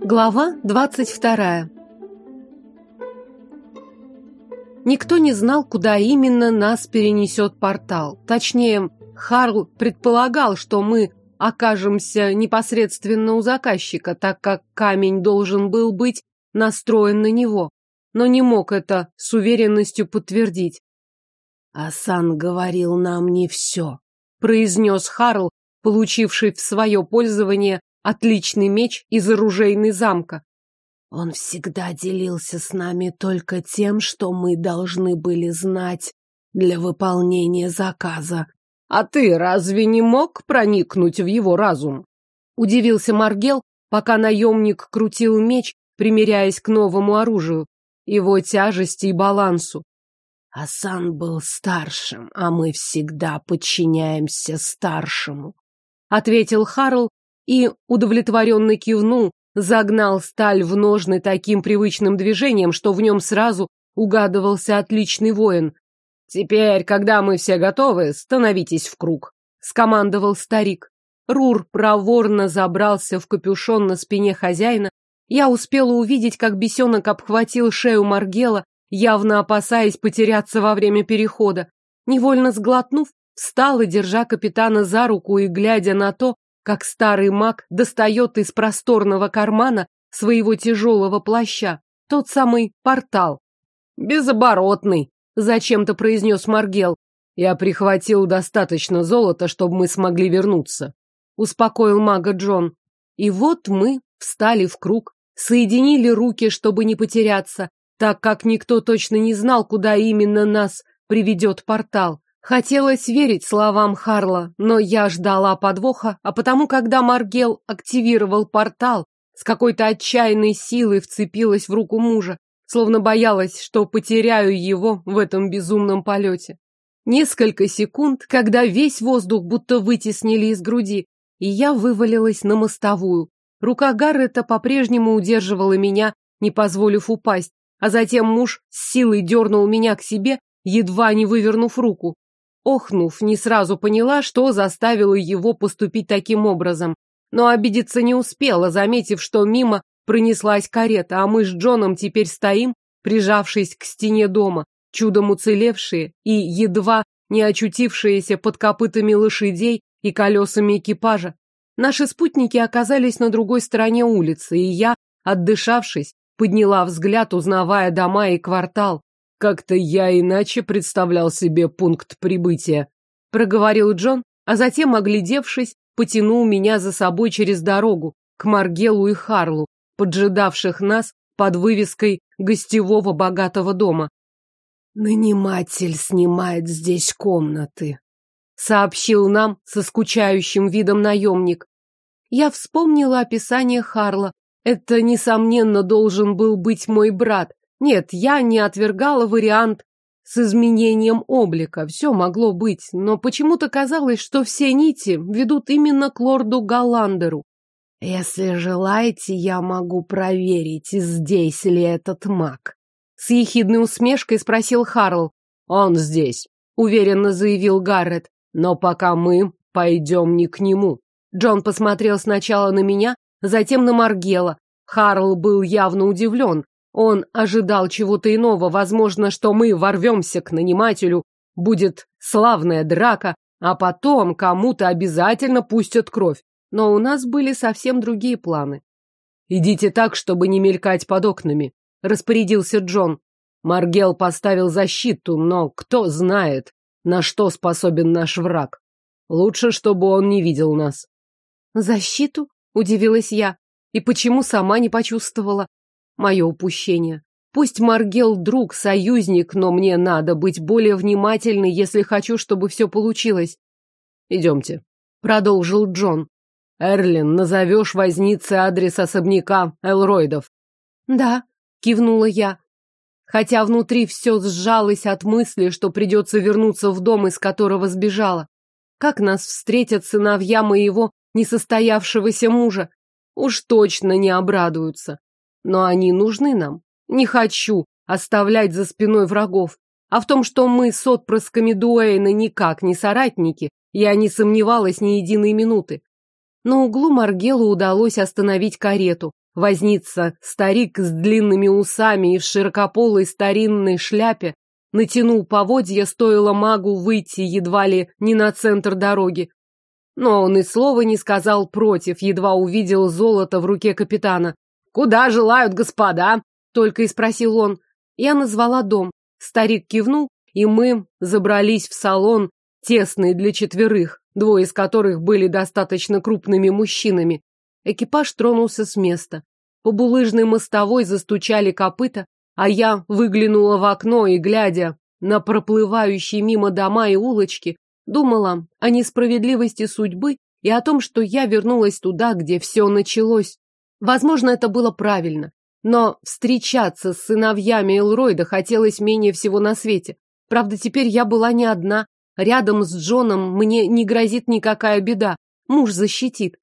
Глава двадцать вторая. Никто не знал, куда именно нас перенесет портал. Точнее, Харл предполагал, что мы окажемся непосредственно у заказчика, так как камень должен был быть настроен на него, но не мог это с уверенностью подтвердить. «Асан говорил нам не все», — произнес Харл, получивший в свое пользование отличный меч из оружейной замка. Он всегда делился с нами только тем, что мы должны были знать для выполнения заказа. А ты разве не мог проникнуть в его разум? Удивился Маргел, пока наемник крутил меч, примиряясь к новому оружию, его тяжести и балансу. Асан был старшим, а мы всегда подчиняемся старшему, ответил Харл и удовлетворенно кивнул, загнал сталь в ножны таким привычным движением, что в нем сразу угадывался отличный воин. «Теперь, когда мы все готовы, становитесь в круг», — скомандовал старик. Рур проворно забрался в капюшон на спине хозяина. Я успела увидеть, как бесенок обхватил шею Маргела, явно опасаясь потеряться во время перехода. Невольно сглотнув, встала, держа капитана за руку и глядя на то, как старый маг достает из просторного кармана своего тяжелого плаща тот самый портал. «Безоборотный», — зачем-то произнес Маргел. «Я прихватил достаточно золота, чтобы мы смогли вернуться», — успокоил мага Джон. И вот мы встали в круг, соединили руки, чтобы не потеряться, так как никто точно не знал, куда именно нас приведет портал. Хотелось верить словам Харла, но я ждала подвоха, а потому, когда Маргел активировал портал, с какой-то отчаянной силой вцепилась в руку мужа, словно боялась, что потеряю его в этом безумном полете. Несколько секунд, когда весь воздух будто вытеснили из груди, и я вывалилась на мостовую. Рука Гаррета по-прежнему удерживала меня, не позволив упасть, а затем муж с силой дернул меня к себе, едва не вывернув руку. Охнув, не сразу поняла, что заставило его поступить таким образом. Но обидеться не успела, заметив, что мимо пронеслась карета, а мы с Джоном теперь стоим, прижавшись к стене дома, чудом уцелевшие и едва не очутившиеся под копытами лошадей и колесами экипажа. Наши спутники оказались на другой стороне улицы, и я, отдышавшись, подняла взгляд, узнавая дома и квартал. Как-то я иначе представлял себе пункт прибытия, проговорил Джон, а затем, оглядевшись, потянул меня за собой через дорогу к Маргелу и Харлу, поджидавших нас под вывеской гостевого богатого дома. Наниматель снимает здесь комнаты, сообщил нам со скучающим видом наемник. Я вспомнила описание Харла. Это, несомненно, должен был быть мой брат, нет, я не отвергала вариант с изменением облика. Все могло быть, но почему-то казалось, что все нити ведут именно к лорду Галландеру. Если желаете, я могу проверить, здесь ли этот маг. С ехидной усмешкой спросил Харл. Он здесь, уверенно заявил Гаррет. Но пока мы пойдем не к нему. Джон посмотрел сначала на меня, затем на Маргела. Харл был явно удивлен. Он ожидал чего-то иного, возможно, что мы ворвемся к нанимателю, будет славная драка, а потом кому-то обязательно пустят кровь. Но у нас были совсем другие планы. «Идите так, чтобы не мелькать под окнами», — распорядился Джон. Маргел поставил защиту, но кто знает, на что способен наш враг. Лучше, чтобы он не видел нас. «Защиту?» — удивилась я. И почему сама не почувствовала? Мое упущение. Пусть Маргел друг, союзник, но мне надо быть более внимательной, если хочу, чтобы все получилось. Идемте, продолжил Джон. Эрлин, назовешь вознице адрес особняка Элройдов. Да, кивнула я. Хотя внутри все сжалось от мысли, что придется вернуться в дом, из которого сбежала. Как нас встретят сыновья моего несостоявшегося мужа? Уж точно не обрадуются но они нужны нам. Не хочу оставлять за спиной врагов. А в том, что мы с отпрысками Дуэйна никак не соратники, я не сомневалась ни единой минуты. На углу Маргелу удалось остановить карету, Возница, старик с длинными усами и в широкополой старинной шляпе, натянул поводья, стоило магу выйти едва ли не на центр дороги. Но он и слова не сказал против, едва увидел золото в руке капитана. «Куда желают господа?» — только и спросил он. Я назвала дом. Старик кивнул, и мы забрались в салон, тесный для четверых, двое из которых были достаточно крупными мужчинами. Экипаж тронулся с места. По булыжной мостовой застучали копыта, а я выглянула в окно и, глядя на проплывающие мимо дома и улочки, думала о несправедливости судьбы и о том, что я вернулась туда, где все началось. Возможно, это было правильно, но встречаться с сыновьями Элройда хотелось менее всего на свете. Правда, теперь я была не одна. Рядом с Джоном мне не грозит никакая беда. Муж защитит.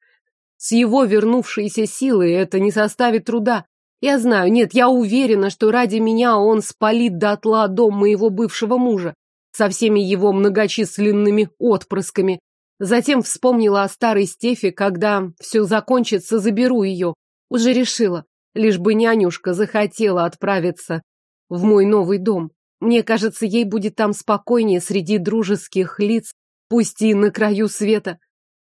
С его вернувшейся силой это не составит труда. Я знаю, нет, я уверена, что ради меня он спалит дотла дом моего бывшего мужа со всеми его многочисленными отпрысками. Затем вспомнила о старой Стефе, когда все закончится, заберу ее. Уже решила, лишь бы нянюшка захотела отправиться в мой новый дом. Мне кажется, ей будет там спокойнее среди дружеских лиц, пусть и на краю света.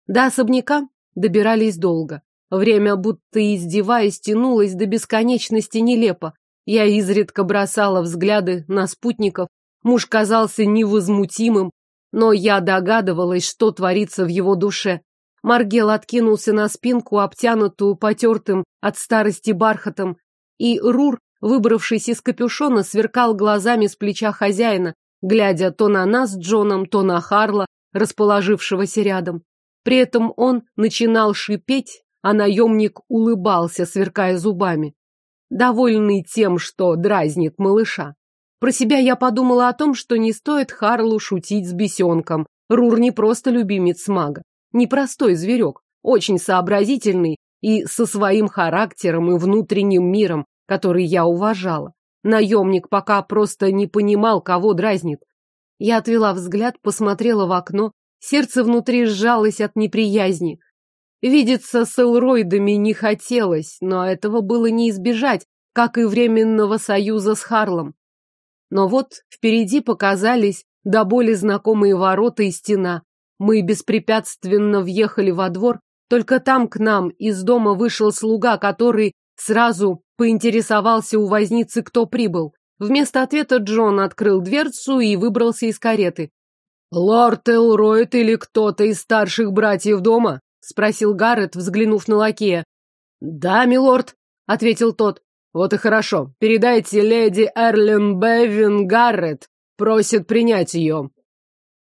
До особняка добирались долго. Время, будто издеваясь, тянулось до бесконечности нелепо. Я изредка бросала взгляды на спутников. Муж казался невозмутимым, но я догадывалась, что творится в его душе. Маргел откинулся на спинку, обтянутую потертым от старости бархатом, и Рур выбравшись из капюшона, сверкал глазами с плеча хозяина, глядя то на нас с Джоном, то на Харла, расположившегося рядом. При этом он начинал шипеть, а наемник улыбался, сверкая зубами. Довольный тем, что дразнит малыша. Про себя я подумала о том, что не стоит Харлу шутить с бесенком. Рур не просто любимец мага, непростой зверек, очень сообразительный и со своим характером и внутренним миром, который я уважала. Наемник пока просто не понимал, кого дразнит. Я отвела взгляд, посмотрела в окно, сердце внутри сжалось от неприязни. Видеться с Элройдами не хотелось, но этого было не избежать, как и временного союза с Харлом. Но вот впереди показались до боли знакомые ворота и стена. Мы беспрепятственно въехали во двор, только там к нам из дома вышел слуга, который сразу Поинтересовался у возницы, кто прибыл. Вместо ответа Джон открыл дверцу и выбрался из кареты. «Лорд Элройд или кто-то из старших братьев дома?» — спросил Гаррет, взглянув на лакея. «Да, милорд», — ответил тот. «Вот и хорошо. Передайте леди Эрлин Бевин Гаррет. Просит принять ее».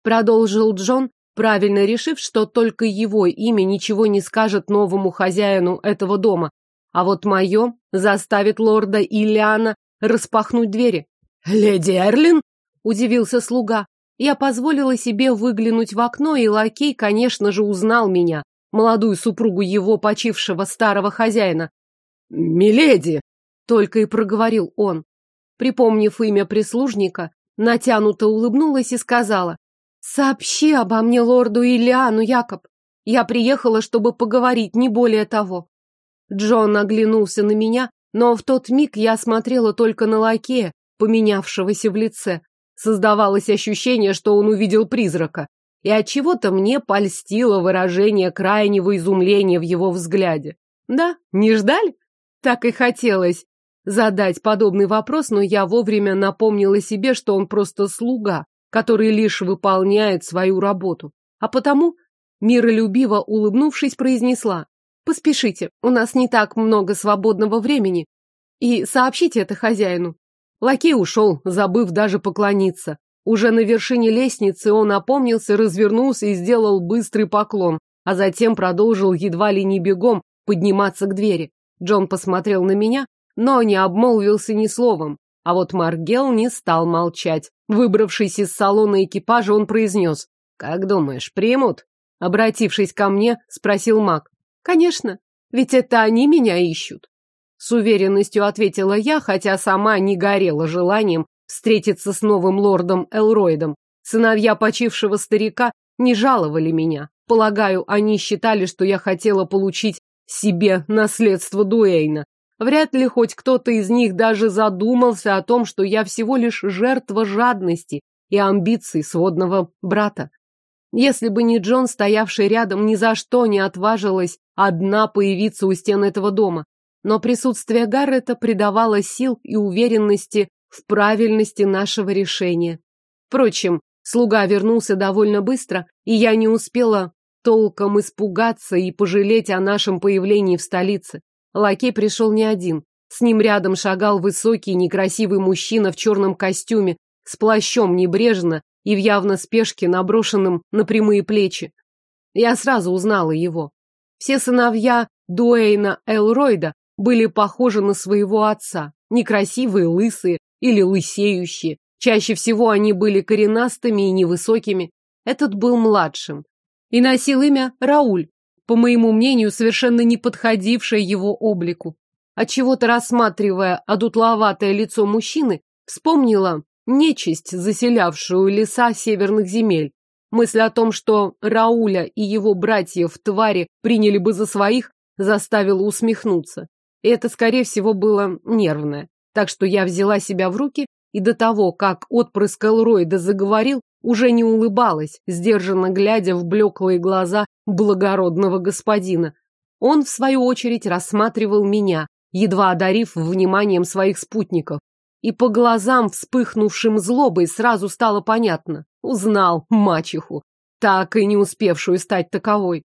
Продолжил Джон, правильно решив, что только его имя ничего не скажет новому хозяину этого дома. А вот мое заставит лорда Ильяна распахнуть двери. «Леди Эрлин?» — удивился слуга. Я позволила себе выглянуть в окно, и лакей, конечно же, узнал меня, молодую супругу его почившего старого хозяина. «Миледи!» — только и проговорил он. Припомнив имя прислужника, натянуто улыбнулась и сказала, «Сообщи обо мне лорду Ильяну, Якоб. Я приехала, чтобы поговорить, не более того». Джон оглянулся на меня, но в тот миг я смотрела только на лакея, поменявшегося в лице. Создавалось ощущение, что он увидел призрака. И от чего то мне польстило выражение крайнего изумления в его взгляде. Да, не ждали? Так и хотелось задать подобный вопрос, но я вовремя напомнила себе, что он просто слуга, который лишь выполняет свою работу. А потому, миролюбиво улыбнувшись, произнесла Поспешите, у нас не так много свободного времени. И сообщите это хозяину. Лакей ушел, забыв даже поклониться. Уже на вершине лестницы он опомнился, развернулся и сделал быстрый поклон, а затем продолжил едва ли не бегом подниматься к двери. Джон посмотрел на меня, но не обмолвился ни словом. А вот Маргел не стал молчать. Выбравшись из салона экипажа, он произнес. «Как думаешь, примут?» Обратившись ко мне, спросил маг. Конечно, ведь это они меня ищут. С уверенностью ответила я, хотя сама не горела желанием встретиться с новым лордом Элроидом. Сыновья почившего старика не жаловали меня. Полагаю, они считали, что я хотела получить себе наследство Дуэйна. Вряд ли хоть кто-то из них даже задумался о том, что я всего лишь жертва жадности и амбиций сводного брата. Если бы не Джон, стоявший рядом, ни за что не отважилась одна появиться у стен этого дома. Но присутствие Гаррета придавало сил и уверенности в правильности нашего решения. Впрочем, слуга вернулся довольно быстро, и я не успела толком испугаться и пожалеть о нашем появлении в столице. Лакей пришел не один. С ним рядом шагал высокий некрасивый мужчина в черном костюме, с плащом небрежно и в явно спешке, наброшенным на прямые плечи. Я сразу узнала его. Все сыновья Дуэйна Элройда были похожи на своего отца, некрасивые, лысые или лысеющие. Чаще всего они были коренастыми и невысокими. Этот был младшим. И носил имя Рауль, по моему мнению, совершенно не подходившее его облику. Отчего-то рассматривая одутловатое лицо мужчины, вспомнила нечисть, заселявшую леса северных земель. Мысль о том, что Рауля и его братьев твари приняли бы за своих, заставила усмехнуться. И это, скорее всего, было нервное. Так что я взяла себя в руки и до того, как отпрыск Элройда заговорил, уже не улыбалась, сдержанно глядя в блеклые глаза благородного господина. Он, в свою очередь, рассматривал меня, едва одарив вниманием своих спутников. И по глазам, вспыхнувшим злобой, сразу стало понятно. Узнал мачеху, так и не успевшую стать таковой.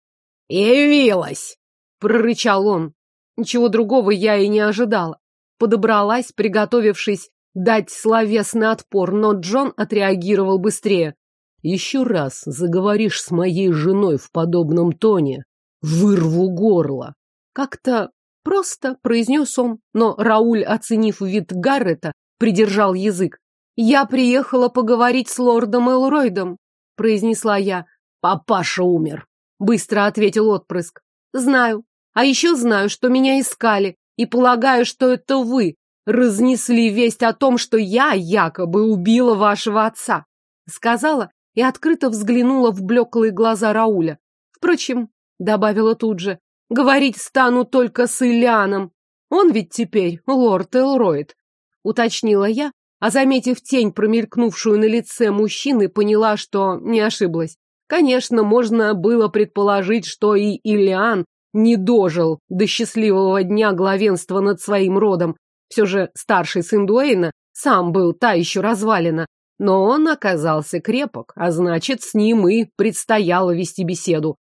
«Явилась!» — прорычал он. Ничего другого я и не ожидала. Подобралась, приготовившись дать словесный отпор, но Джон отреагировал быстрее. Еще раз заговоришь с моей женой в подобном тоне, вырву горло. Как-то просто произнес он, но Рауль, оценив вид Гаррета, придержал язык. Я приехала поговорить с лордом Элройдом, произнесла я. Папаша умер, быстро ответил отпрыск. Знаю. А еще знаю, что меня искали, и полагаю, что это вы, разнесли весть о том, что я якобы убила вашего отца. Сказала и открыто взглянула в блеклые глаза Рауля. Впрочем, добавила тут же, говорить стану только с Ильяном. Он ведь теперь лорд Элроид. Уточнила я, а заметив тень, промелькнувшую на лице мужчины, поняла, что не ошиблась. Конечно, можно было предположить, что и Ильян не дожил до счастливого дня главенства над своим родом, все же старший сын Дуэйна сам был та еще развалина, но он оказался крепок, а значит, с ним и предстояло вести беседу.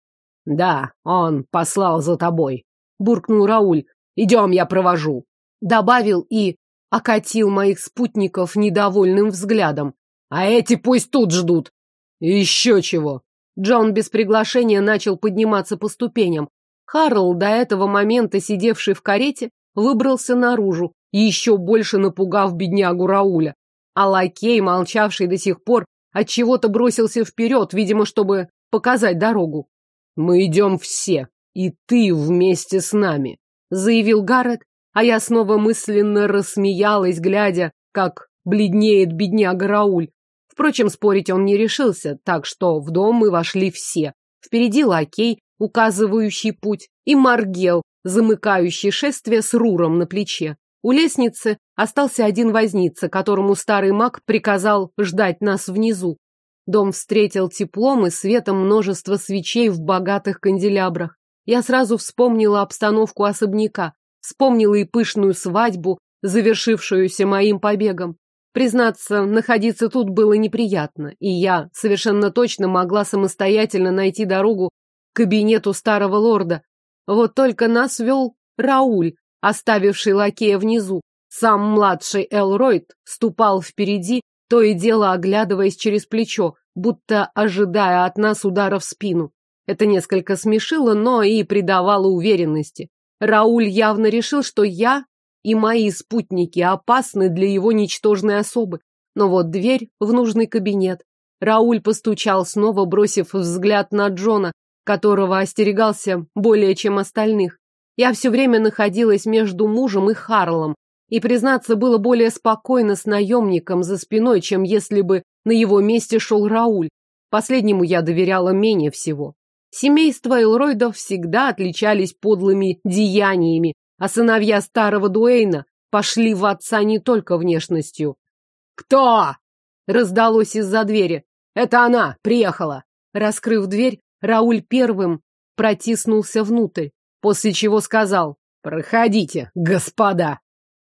«Да, он послал за тобой», — буркнул Рауль. «Идем, я провожу», — добавил и окатил моих спутников недовольным взглядом. «А эти пусть тут ждут». «Еще чего». Джон без приглашения начал подниматься по ступеням. Харл, до этого момента сидевший в карете, выбрался наружу, еще больше напугав беднягу Рауля. А лакей, молчавший до сих пор, от чего то бросился вперед, видимо, чтобы показать дорогу. «Мы идем все, и ты вместе с нами», — заявил Гаррет, а я снова мысленно рассмеялась, глядя, как бледнеет бедняга Рауль. Впрочем, спорить он не решился, так что в дом мы вошли все. Впереди лакей, указывающий путь, и Маргел, замыкающий шествие с руром на плече. У лестницы остался один возница, которому старый маг приказал ждать нас внизу. Дом встретил теплом и светом множество свечей в богатых канделябрах. Я сразу вспомнила обстановку особняка, вспомнила и пышную свадьбу, завершившуюся моим побегом. Признаться, находиться тут было неприятно, и я совершенно точно могла самостоятельно найти дорогу к кабинету старого лорда. Вот только нас вел Рауль, оставивший лакея внизу. Сам младший Элройд ступал впереди, то и дело оглядываясь через плечо, будто ожидая от нас удара в спину. Это несколько смешило, но и придавало уверенности. Рауль явно решил, что я и мои спутники опасны для его ничтожной особы. Но вот дверь в нужный кабинет. Рауль постучал, снова бросив взгляд на Джона, которого остерегался более чем остальных. Я все время находилась между мужем и Харлом, и, признаться, было более спокойно с наемником за спиной, чем если бы на его месте шел Рауль. Последнему я доверяла менее всего. Семейства Элройдов всегда отличались подлыми деяниями, а сыновья старого Дуэйна пошли в отца не только внешностью. «Кто?» — раздалось из-за двери. «Это она! Приехала!» Раскрыв дверь, Рауль первым протиснулся внутрь, после чего сказал «Проходите, господа!»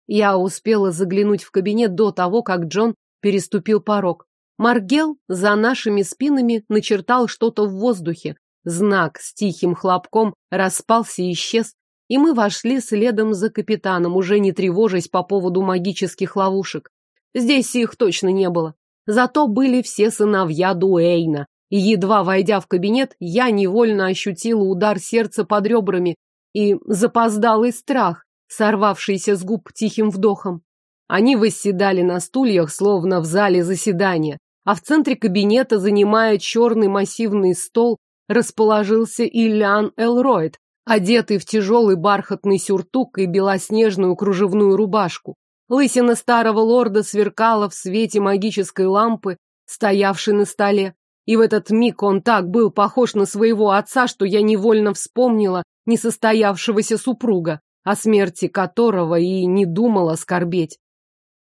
Я успела заглянуть в кабинет до того, как Джон переступил порог. Маргел за нашими спинами начертал что-то в воздухе. Знак с тихим хлопком распался и исчез, и мы вошли следом за капитаном, уже не тревожась по поводу магических ловушек. Здесь их точно не было. Зато были все сыновья Дуэйна, и, едва войдя в кабинет, я невольно ощутила удар сердца под ребрами и запоздалый страх, сорвавшийся с губ тихим вдохом. Они восседали на стульях, словно в зале заседания, а в центре кабинета, занимая черный массивный стол, расположился Ильян Элроид, одетый в тяжелый бархатный сюртук и белоснежную кружевную рубашку. Лысина старого лорда сверкала в свете магической лампы, стоявшей на столе. И в этот миг он так был похож на своего отца, что я невольно вспомнила несостоявшегося супруга, о смерти которого и не думала скорбеть.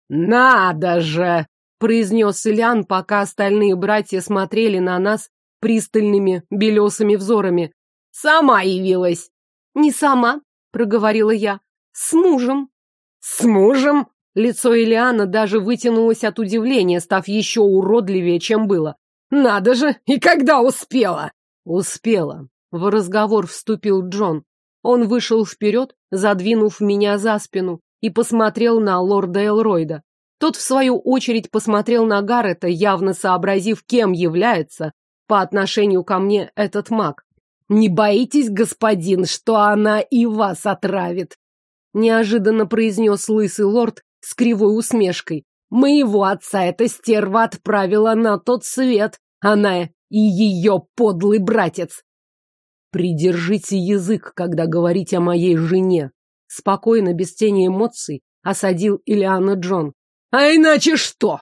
«Надо же!» — произнес Ильян, пока остальные братья смотрели на нас пристальными белесыми взорами. «Сама явилась!» «Не сама», — проговорила я, — «с мужем». «С мужем?» Лицо Ильяна даже вытянулось от удивления, став еще уродливее, чем было. «Надо же! И когда успела?» «Успела!» В разговор вступил Джон. Он вышел вперед, задвинув меня за спину, и посмотрел на лорда Элройда. Тот, в свою очередь, посмотрел на Гаррета, явно сообразив, кем является по отношению ко мне этот маг. «Не боитесь, господин, что она и вас отравит?» Неожиданно произнес лысый лорд с кривой усмешкой. «Моего отца эта стерва отправила на тот свет. Она и ее подлый братец. Придержите язык, когда говорите о моей жене. Спокойно, без тени эмоций, осадил Ильяна Джон. А иначе что?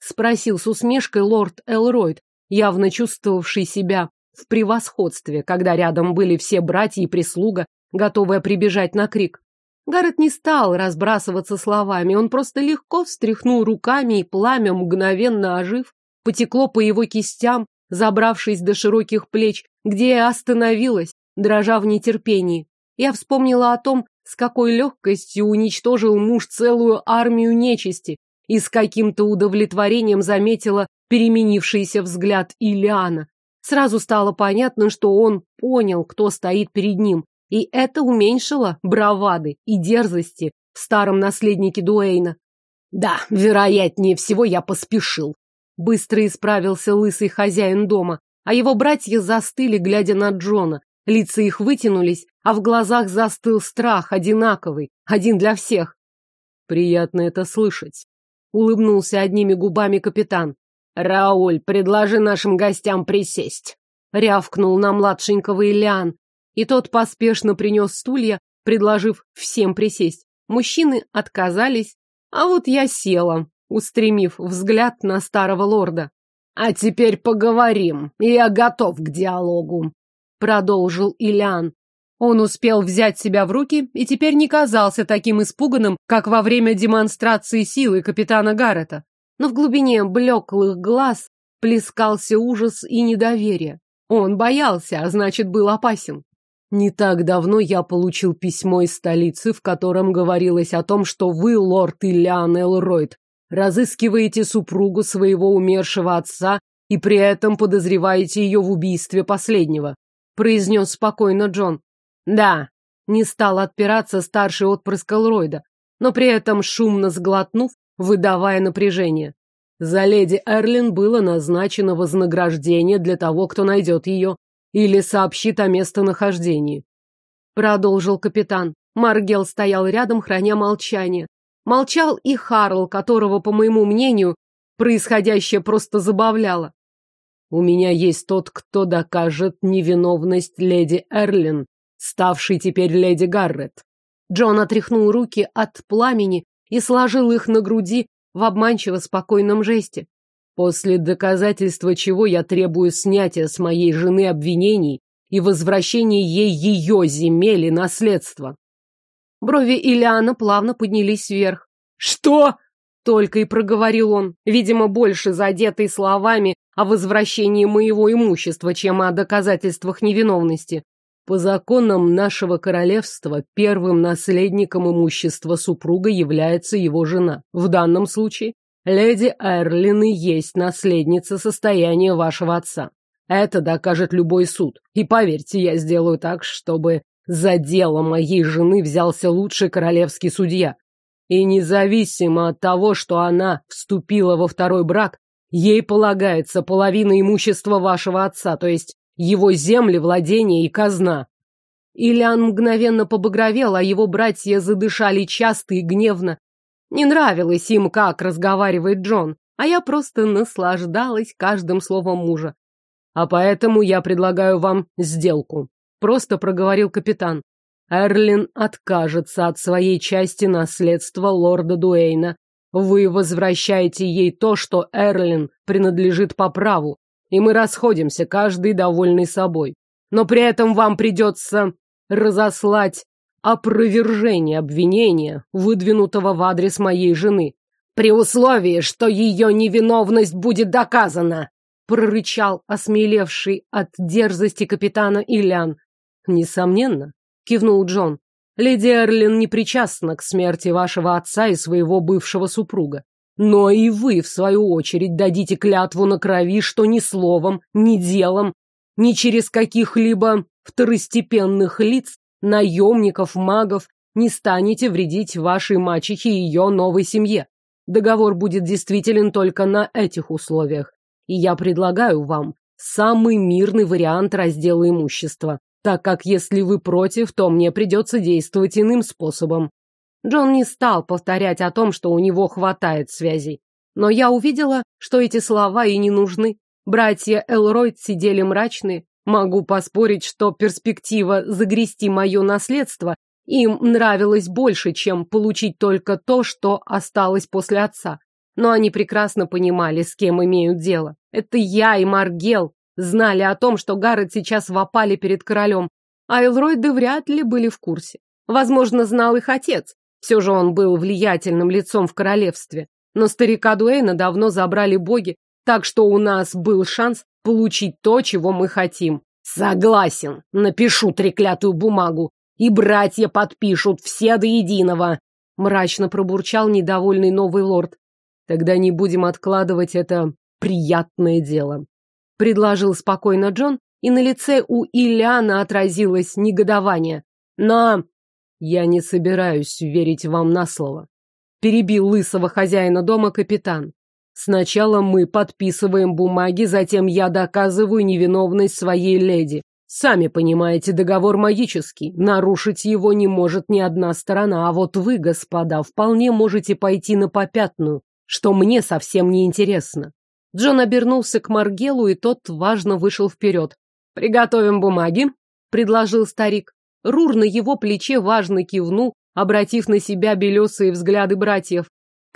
Спросил с усмешкой лорд Элройд, явно чувствовавший себя в превосходстве, когда рядом были все братья и прислуга, готовая прибежать на крик. Гаррет не стал разбрасываться словами, он просто легко встряхнул руками, и пламя, мгновенно ожив, потекло по его кистям, забравшись до широких плеч, где я остановилась, дрожа в нетерпении. Я вспомнила о том, с какой легкостью уничтожил муж целую армию нечисти, и с каким-то удовлетворением заметила переменившийся взгляд Ильяна. Сразу стало понятно, что он понял, кто стоит перед ним, и это уменьшило бравады и дерзости в старом наследнике Дуэйна. Да, вероятнее всего, я поспешил. Быстро исправился лысый хозяин дома, а его братья застыли, глядя на Джона. Лица их вытянулись, а в глазах застыл страх, одинаковый, один для всех. Приятно это слышать. Улыбнулся одними губами капитан. «Рауль, предложи нашим гостям присесть!» Рявкнул на младшенького Ильян, и тот поспешно принес стулья, предложив всем присесть. Мужчины отказались, а вот я села, устремив взгляд на старого лорда. «А теперь поговорим, я готов к диалогу», — продолжил Ильян. Он успел взять себя в руки и теперь не казался таким испуганным, как во время демонстрации силы капитана Гаррета. Но в глубине блеклых глаз плескался ужас и недоверие. Он боялся, а значит, был опасен. Не так давно я получил письмо из столицы, в котором говорилось о том, что вы, лорд Ильян Элройд, разыскиваете супругу своего умершего отца и при этом подозреваете ее в убийстве последнего», — произнес спокойно Джон. «Да», — не стал отпираться старший отпрыск Элройда, но при этом шумно сглотнув, выдавая напряжение. За леди Эрлин было назначено вознаграждение для того, кто найдет ее или сообщит о местонахождении. Продолжил капитан. Маргел стоял рядом, храня молчание. Молчал и Харл, которого, по моему мнению, происходящее просто забавляло. У меня есть тот, кто докажет невиновность леди Эрлин, ставшей теперь леди Гаррет. Джон отряхнул руки от пламени и сложил их на груди в обманчиво спокойном жесте. После доказательства чего я требую снятия с моей жены обвинений и возвращения ей ее земель и наследства. Брови Ильяна плавно поднялись вверх. «Что?» — только и проговорил он, видимо, больше задетый словами о возвращении моего имущества, чем о доказательствах невиновности. По законам нашего королевства первым наследником имущества супруга является его жена. В данном случае леди Эрлин и есть наследница состояния вашего отца. Это докажет любой суд. И поверьте, я сделаю так, чтобы за дело моей жены взялся лучший королевский судья. И независимо от того, что она вступила во второй брак, ей полагается половина имущества вашего отца, то есть его земли, владения и казна. Ильян мгновенно побагровел, а его братья задышали часто и гневно. Не нравилось им, как разговаривает Джон, а я просто наслаждалась каждым словом мужа. А поэтому я предлагаю вам сделку. Просто проговорил капитан. Эрлин откажется от своей части наследства лорда Дуэйна. Вы возвращаете ей то, что Эрлин принадлежит по праву, и мы расходимся, каждый довольный собой. Но при этом вам придется разослать опровержение обвинения, выдвинутого в адрес моей жены, при условии, что ее невиновность будет доказана, прорычал осмелевший от дерзости капитана Ильян. Несомненно, кивнул Джон. Леди Эрлин не причастна к смерти вашего отца и своего бывшего супруга. Но и вы, в свою очередь, дадите клятву на крови, что ни словом, ни делом, ни через каких-либо второстепенных лиц, наемников, магов, не станете вредить вашей мачехе и ее новой семье. Договор будет действителен только на этих условиях. И я предлагаю вам самый мирный вариант раздела имущества так как если вы против, то мне придется действовать иным способом. Джон не стал повторять о том, что у него хватает связей. Но я увидела, что эти слова и не нужны. Братья Элройд сидели мрачные. Могу поспорить, что перспектива загрести мое наследство им нравилась больше, чем получить только то, что осталось после отца. Но они прекрасно понимали, с кем имеют дело. Это я и Маргел, знали о том, что Гаррет сейчас в перед королем, а Элройды вряд ли были в курсе. Возможно, знал их отец. Все же он был влиятельным лицом в королевстве. Но старика Дуэйна давно забрали боги, так что у нас был шанс получить то, чего мы хотим. Согласен, напишу треклятую бумагу, и братья подпишут все до единого. Мрачно пробурчал недовольный новый лорд. Тогда не будем откладывать это приятное дело предложил спокойно Джон, и на лице у Ильяна отразилось негодование. Но я не собираюсь верить вам на слово. Перебил лысого хозяина дома капитан. Сначала мы подписываем бумаги, затем я доказываю невиновность своей леди. Сами понимаете, договор магический. Нарушить его не может ни одна сторона, а вот вы, господа, вполне можете пойти на попятную, что мне совсем не интересно. Джон обернулся к Маргелу, и тот важно вышел вперед. «Приготовим бумаги», — предложил старик. Рур на его плече важно кивнул, обратив на себя белесые взгляды братьев.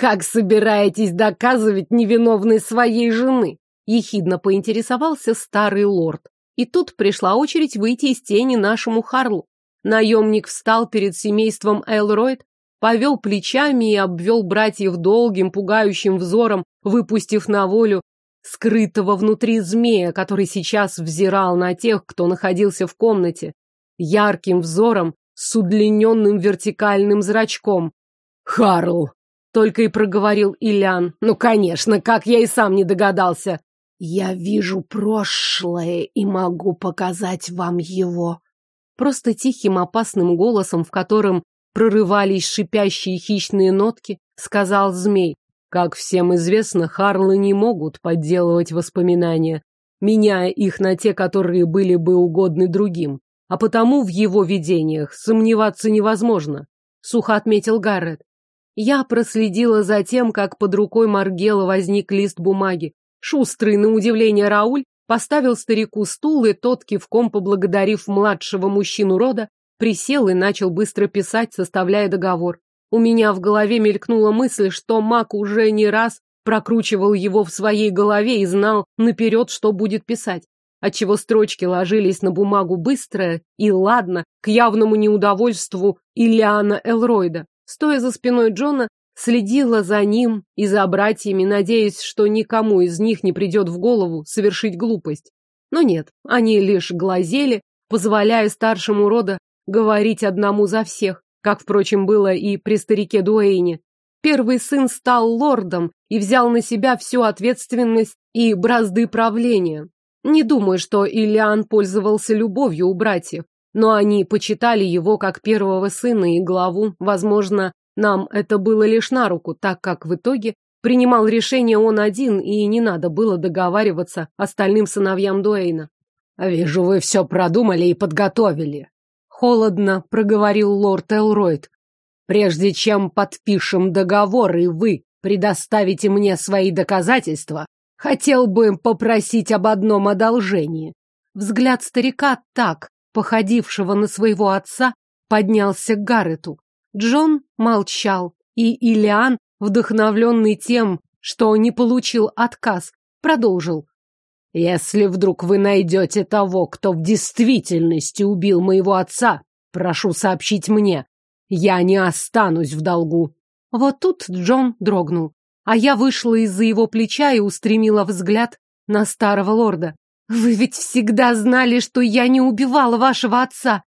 «Как собираетесь доказывать невиновность своей жены?» — ехидно поинтересовался старый лорд. И тут пришла очередь выйти из тени нашему Харлу. Наемник встал перед семейством Элройд, повел плечами и обвел братьев долгим, пугающим взором, выпустив на волю скрытого внутри змея, который сейчас взирал на тех, кто находился в комнате, ярким взором с удлиненным вертикальным зрачком. «Харл!» — только и проговорил Илян. «Ну, конечно, как я и сам не догадался!» «Я вижу прошлое и могу показать вам его!» Просто тихим опасным голосом, в котором прорывались шипящие хищные нотки, сказал змей. Как всем известно, Харлы не могут подделывать воспоминания, меняя их на те, которые были бы угодны другим. А потому в его видениях сомневаться невозможно, сухо отметил Гаррет. Я проследила за тем, как под рукой Маргела возник лист бумаги. Шустрый, на удивление, Рауль поставил старику стул, и тот, кивком поблагодарив младшего мужчину рода, присел и начал быстро писать, составляя договор. У меня в голове мелькнула мысль, что маг уже не раз прокручивал его в своей голове и знал наперед, что будет писать. отчего строчки ложились на бумагу быстро и ладно, к явному неудовольству Ильяна Элройда. Стоя за спиной Джона, следила за ним и за братьями, надеясь, что никому из них не придет в голову совершить глупость. Но нет, они лишь глазели, позволяя старшему рода говорить одному за всех, как, впрочем, было и при старике Дуэйне. Первый сын стал лордом и взял на себя всю ответственность и бразды правления. Не думаю, что Ильян пользовался любовью у братьев, но они почитали его как первого сына и главу. Возможно, нам это было лишь на руку, так как в итоге принимал решение он один, и не надо было договариваться остальным сыновьям Дуэйна. «Вижу, вы все продумали и подготовили», — холодно проговорил лорд Элройд. «Прежде чем подпишем договор, и вы предоставите мне свои доказательства, хотел бы попросить об одном одолжении». Взгляд старика так, походившего на своего отца, поднялся к Гаррету. Джон молчал, и Илиан, вдохновленный тем, что не получил отказ, продолжил. «Если вдруг вы найдете того, кто в действительности убил моего отца, прошу сообщить мне. Я не останусь в долгу». Вот тут Джон дрогнул, а я вышла из-за его плеча и устремила взгляд на старого лорда. «Вы ведь всегда знали, что я не убивала вашего отца!»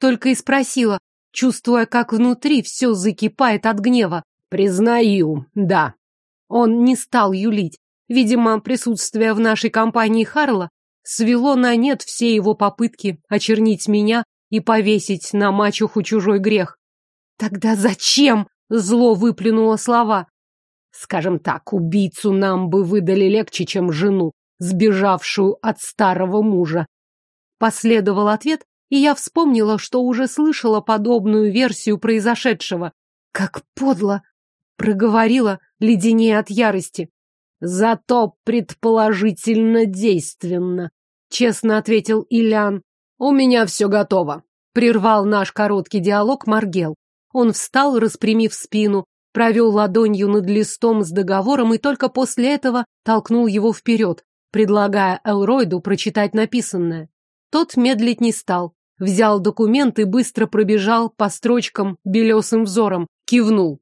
Только и спросила, чувствуя, как внутри все закипает от гнева. Признаю, да. Он не стал юлить. Видимо, присутствие в нашей компании Харла свело на нет все его попытки очернить меня и повесить на мачеху чужой грех. Тогда зачем? Зло выплюнуло слова. Скажем так, убийцу нам бы выдали легче, чем жену, сбежавшую от старого мужа. Последовал ответ, и я вспомнила, что уже слышала подобную версию произошедшего. Как подло! Проговорила, леденее от ярости. Зато предположительно действенно, честно ответил Илян. У меня все готово. Прервал наш короткий диалог Маргел. Он встал, распрямив спину, провел ладонью над листом с договором и только после этого толкнул его вперед, предлагая Элройду прочитать написанное. Тот медлить не стал, взял документ и быстро пробежал по строчкам белесым взором, кивнул.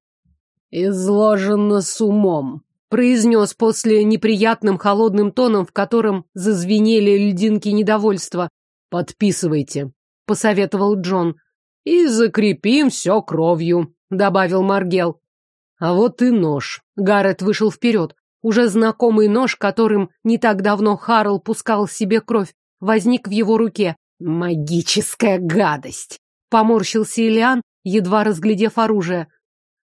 «Изложено с умом», — произнес после неприятным холодным тоном, в котором зазвенели льдинки недовольства. «Подписывайте», — посоветовал Джон. «И закрепим все кровью», — добавил Маргел. А вот и нож. Гаррет вышел вперед. Уже знакомый нож, которым не так давно Харл пускал себе кровь, возник в его руке. Магическая гадость! Поморщился Ильян, едва разглядев оружие.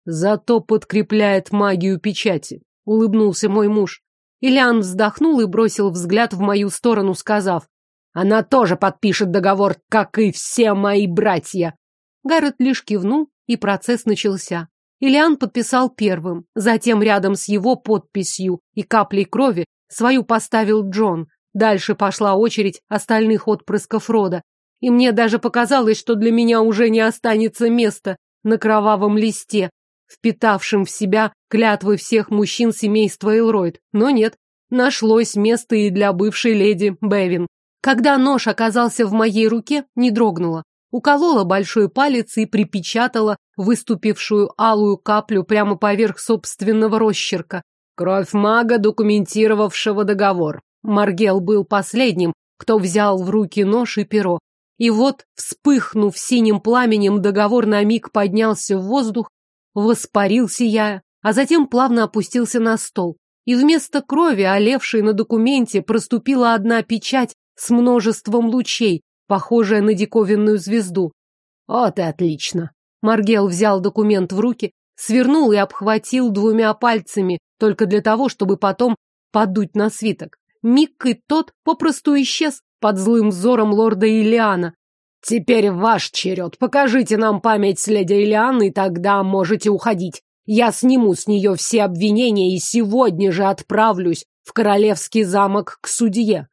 Зато подкрепляет магию печати, улыбнулся мой муж. Ильян вздохнул и бросил взгляд в мою сторону, сказав, «Она тоже подпишет договор, как и все мои братья». Гаррет лишь кивнул, и процесс начался. Ильян подписал первым, затем рядом с его подписью и каплей крови свою поставил Джон, Дальше пошла очередь остальных отпрысков рода, и мне даже показалось, что для меня уже не останется места на кровавом листе, впитавшем в себя клятвы всех мужчин семейства Элройд. Но нет, нашлось место и для бывшей леди Бевин. Когда нож оказался в моей руке, не дрогнула. Уколола большой палец и припечатала выступившую алую каплю прямо поверх собственного росчерка. Кровь мага, документировавшего договор. Маргел был последним, кто взял в руки нож и перо. И вот, вспыхнув синим пламенем, договор на миг поднялся в воздух, воспарил сияя, а затем плавно опустился на стол. И вместо крови, олевшей на документе, проступила одна печать с множеством лучей, похожая на диковинную звезду. Вот и отлично. Маргел взял документ в руки, свернул и обхватил двумя пальцами, только для того, чтобы потом подуть на свиток. Миг и тот попросту исчез под злым взором лорда Илиана. «Теперь ваш черед. Покажите нам память леди Илианы, и тогда можете уходить. Я сниму с нее все обвинения и сегодня же отправлюсь в королевский замок к судье».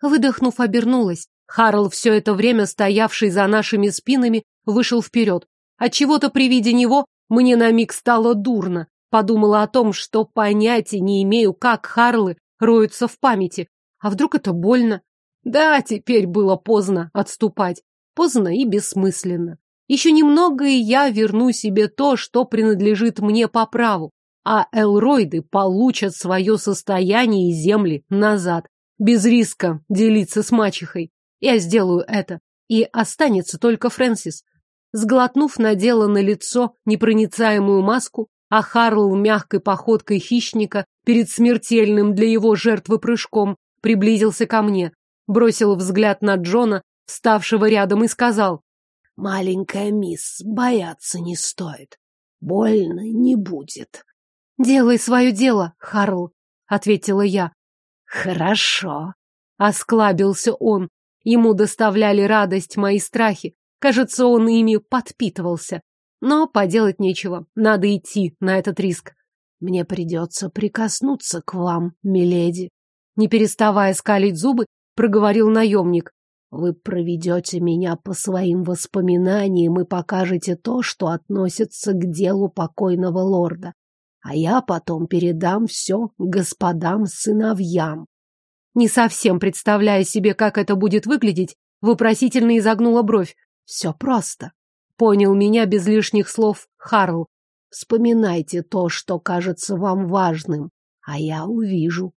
Выдохнув, обернулась. Харл, все это время стоявший за нашими спинами, вышел вперед. Отчего-то при виде него мне на миг стало дурно. Подумала о том, что понятия не имею, как Харлы роются в памяти. А вдруг это больно? Да, теперь было поздно отступать. Поздно и бессмысленно. Еще немного, и я верну себе то, что принадлежит мне по праву. А Элройды получат свое состояние и земли назад. Без риска делиться с мачехой. Я сделаю это. И останется только Фрэнсис. Сглотнув, надела на лицо непроницаемую маску, а Харл мягкой походкой хищника перед смертельным для его жертвы прыжком приблизился ко мне, бросил взгляд на Джона, вставшего рядом, и сказал, «Маленькая мисс, бояться не стоит. Больно не будет». «Делай свое дело, Харл», — ответила я. «Хорошо», — осклабился он. Ему доставляли радость мои страхи. Кажется, он ими подпитывался. Но поделать нечего. Надо идти на этот риск. Мне придется прикоснуться к вам, миледи. Не переставая скалить зубы, проговорил наемник. Вы проведете меня по своим воспоминаниям и покажете то, что относится к делу покойного лорда. А я потом передам все господам-сыновьям. Не совсем представляя себе, как это будет выглядеть, вопросительно изогнула бровь. Все просто. Понял меня без лишних слов Харл. Вспоминайте то, что кажется вам важным, а я увижу.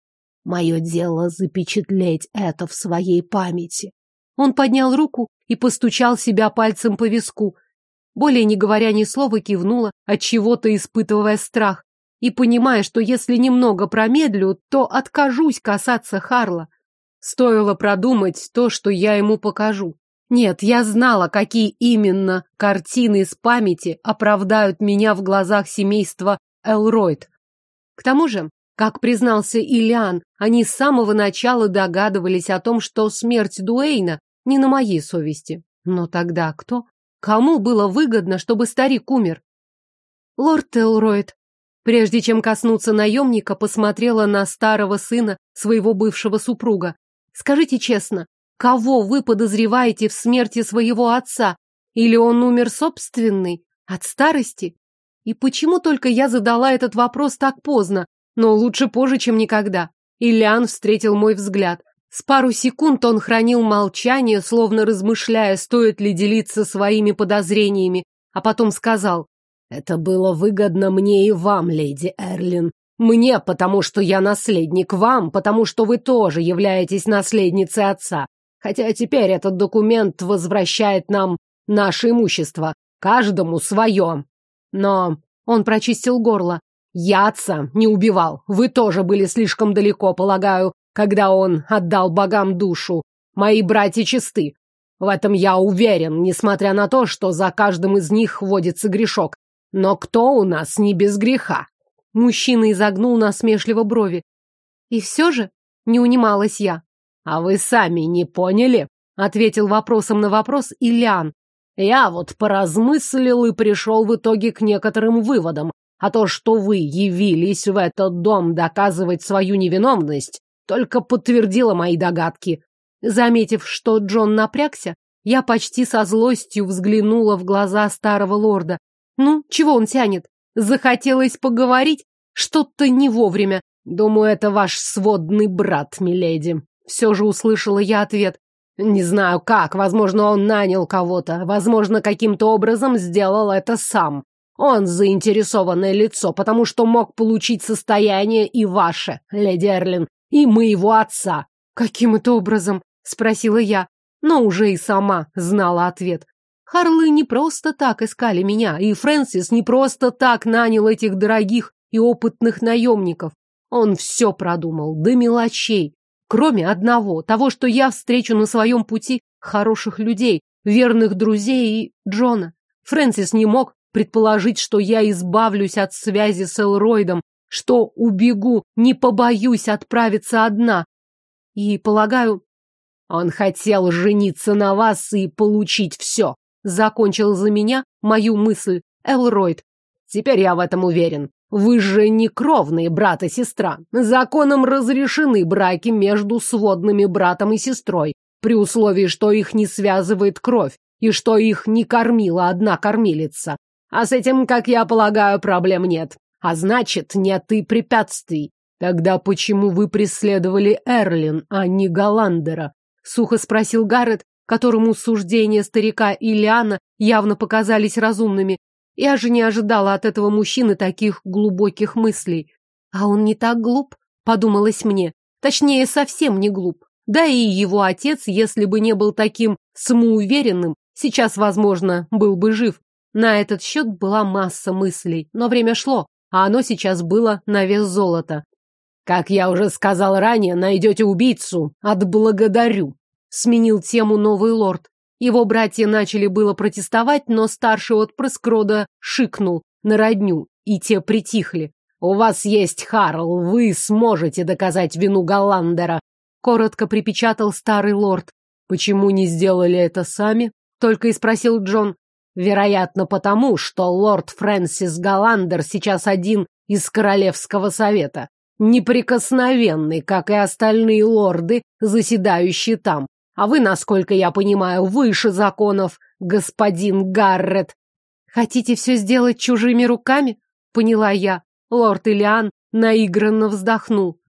Мое дело запечатлеть это в своей памяти. Он поднял руку и постучал себя пальцем по виску. Более не говоря ни слова, кивнула, от чего-то испытывая страх, и понимая, что если немного промедлю, то откажусь касаться Харла. Стоило продумать то, что я ему покажу. Нет, я знала, какие именно картины из памяти оправдают меня в глазах семейства Элройд. К тому же, как признался Ильян, они с самого начала догадывались о том, что смерть Дуэйна не на моей совести. Но тогда кто? Кому было выгодно, чтобы старик умер? Лорд Элройд, прежде чем коснуться наемника, посмотрела на старого сына своего бывшего супруга. Скажите честно, Кого вы подозреваете в смерти своего отца? Или он умер собственный? От старости? И почему только я задала этот вопрос так поздно? Но лучше позже, чем никогда. Ильян встретил мой взгляд. С пару секунд он хранил молчание, словно размышляя, стоит ли делиться своими подозрениями, а потом сказал, «Это было выгодно мне и вам, леди Эрлин. Мне, потому что я наследник, вам, потому что вы тоже являетесь наследницей отца. Хотя теперь этот документ возвращает нам наше имущество, каждому свое. Но он прочистил горло. Я отца не убивал. Вы тоже были слишком далеко, полагаю, когда он отдал богам душу. Мои братья чисты. В этом я уверен, несмотря на то, что за каждым из них водится грешок. Но кто у нас не без греха? Мужчина изогнул насмешливо брови. И все же не унималась я. «А вы сами не поняли?» — ответил вопросом на вопрос Ильян. «Я вот поразмыслил и пришел в итоге к некоторым выводам. А то, что вы явились в этот дом доказывать свою невиновность, только подтвердило мои догадки». Заметив, что Джон напрягся, я почти со злостью взглянула в глаза старого лорда. «Ну, чего он тянет? Захотелось поговорить? Что-то не вовремя. Думаю, это ваш сводный брат, миледи. Все же услышала я ответ. Не знаю как, возможно, он нанял кого-то, возможно, каким-то образом сделал это сам. Он заинтересованное лицо, потому что мог получить состояние и ваше, леди Эрлин, и моего отца. Каким это образом? Спросила я, но уже и сама знала ответ. Харлы не просто так искали меня, и Фрэнсис не просто так нанял этих дорогих и опытных наемников. Он все продумал, до мелочей. Кроме одного, того, что я встречу на своем пути хороших людей, верных друзей и Джона. Фрэнсис не мог предположить, что я избавлюсь от связи с Элройдом, что убегу, не побоюсь отправиться одна. И, полагаю, он хотел жениться на вас и получить все. Закончил за меня мою мысль Элройд. Теперь я в этом уверен. Вы же не кровные брат и сестра. Законом разрешены браки между сводными братом и сестрой, при условии, что их не связывает кровь и что их не кормила одна кормилица. А с этим, как я полагаю, проблем нет. А значит, нет и препятствий. Тогда почему вы преследовали Эрлин, а не Голландера? Сухо спросил Гаррет, которому суждения старика и Лиана явно показались разумными. Я же не ожидала от этого мужчины таких глубоких мыслей. А он не так глуп, подумалось мне. Точнее, совсем не глуп. Да и его отец, если бы не был таким самоуверенным, сейчас, возможно, был бы жив. На этот счет была масса мыслей, но время шло, а оно сейчас было на вес золота. Как я уже сказал ранее, найдете убийцу. Отблагодарю. Сменил тему новый лорд. Его братья начали было протестовать, но старший отпрыск рода шикнул на родню, и те притихли. «У вас есть Харл, вы сможете доказать вину Голландера», — коротко припечатал старый лорд. «Почему не сделали это сами?» — только и спросил Джон. «Вероятно, потому, что лорд Фрэнсис Голландер сейчас один из Королевского совета неприкосновенный, как и остальные лорды, заседающие там. А вы, насколько я понимаю, выше законов, господин Гаррет. Хотите все сделать чужими руками? Поняла я. Лорд Илиан наигранно вздохнул.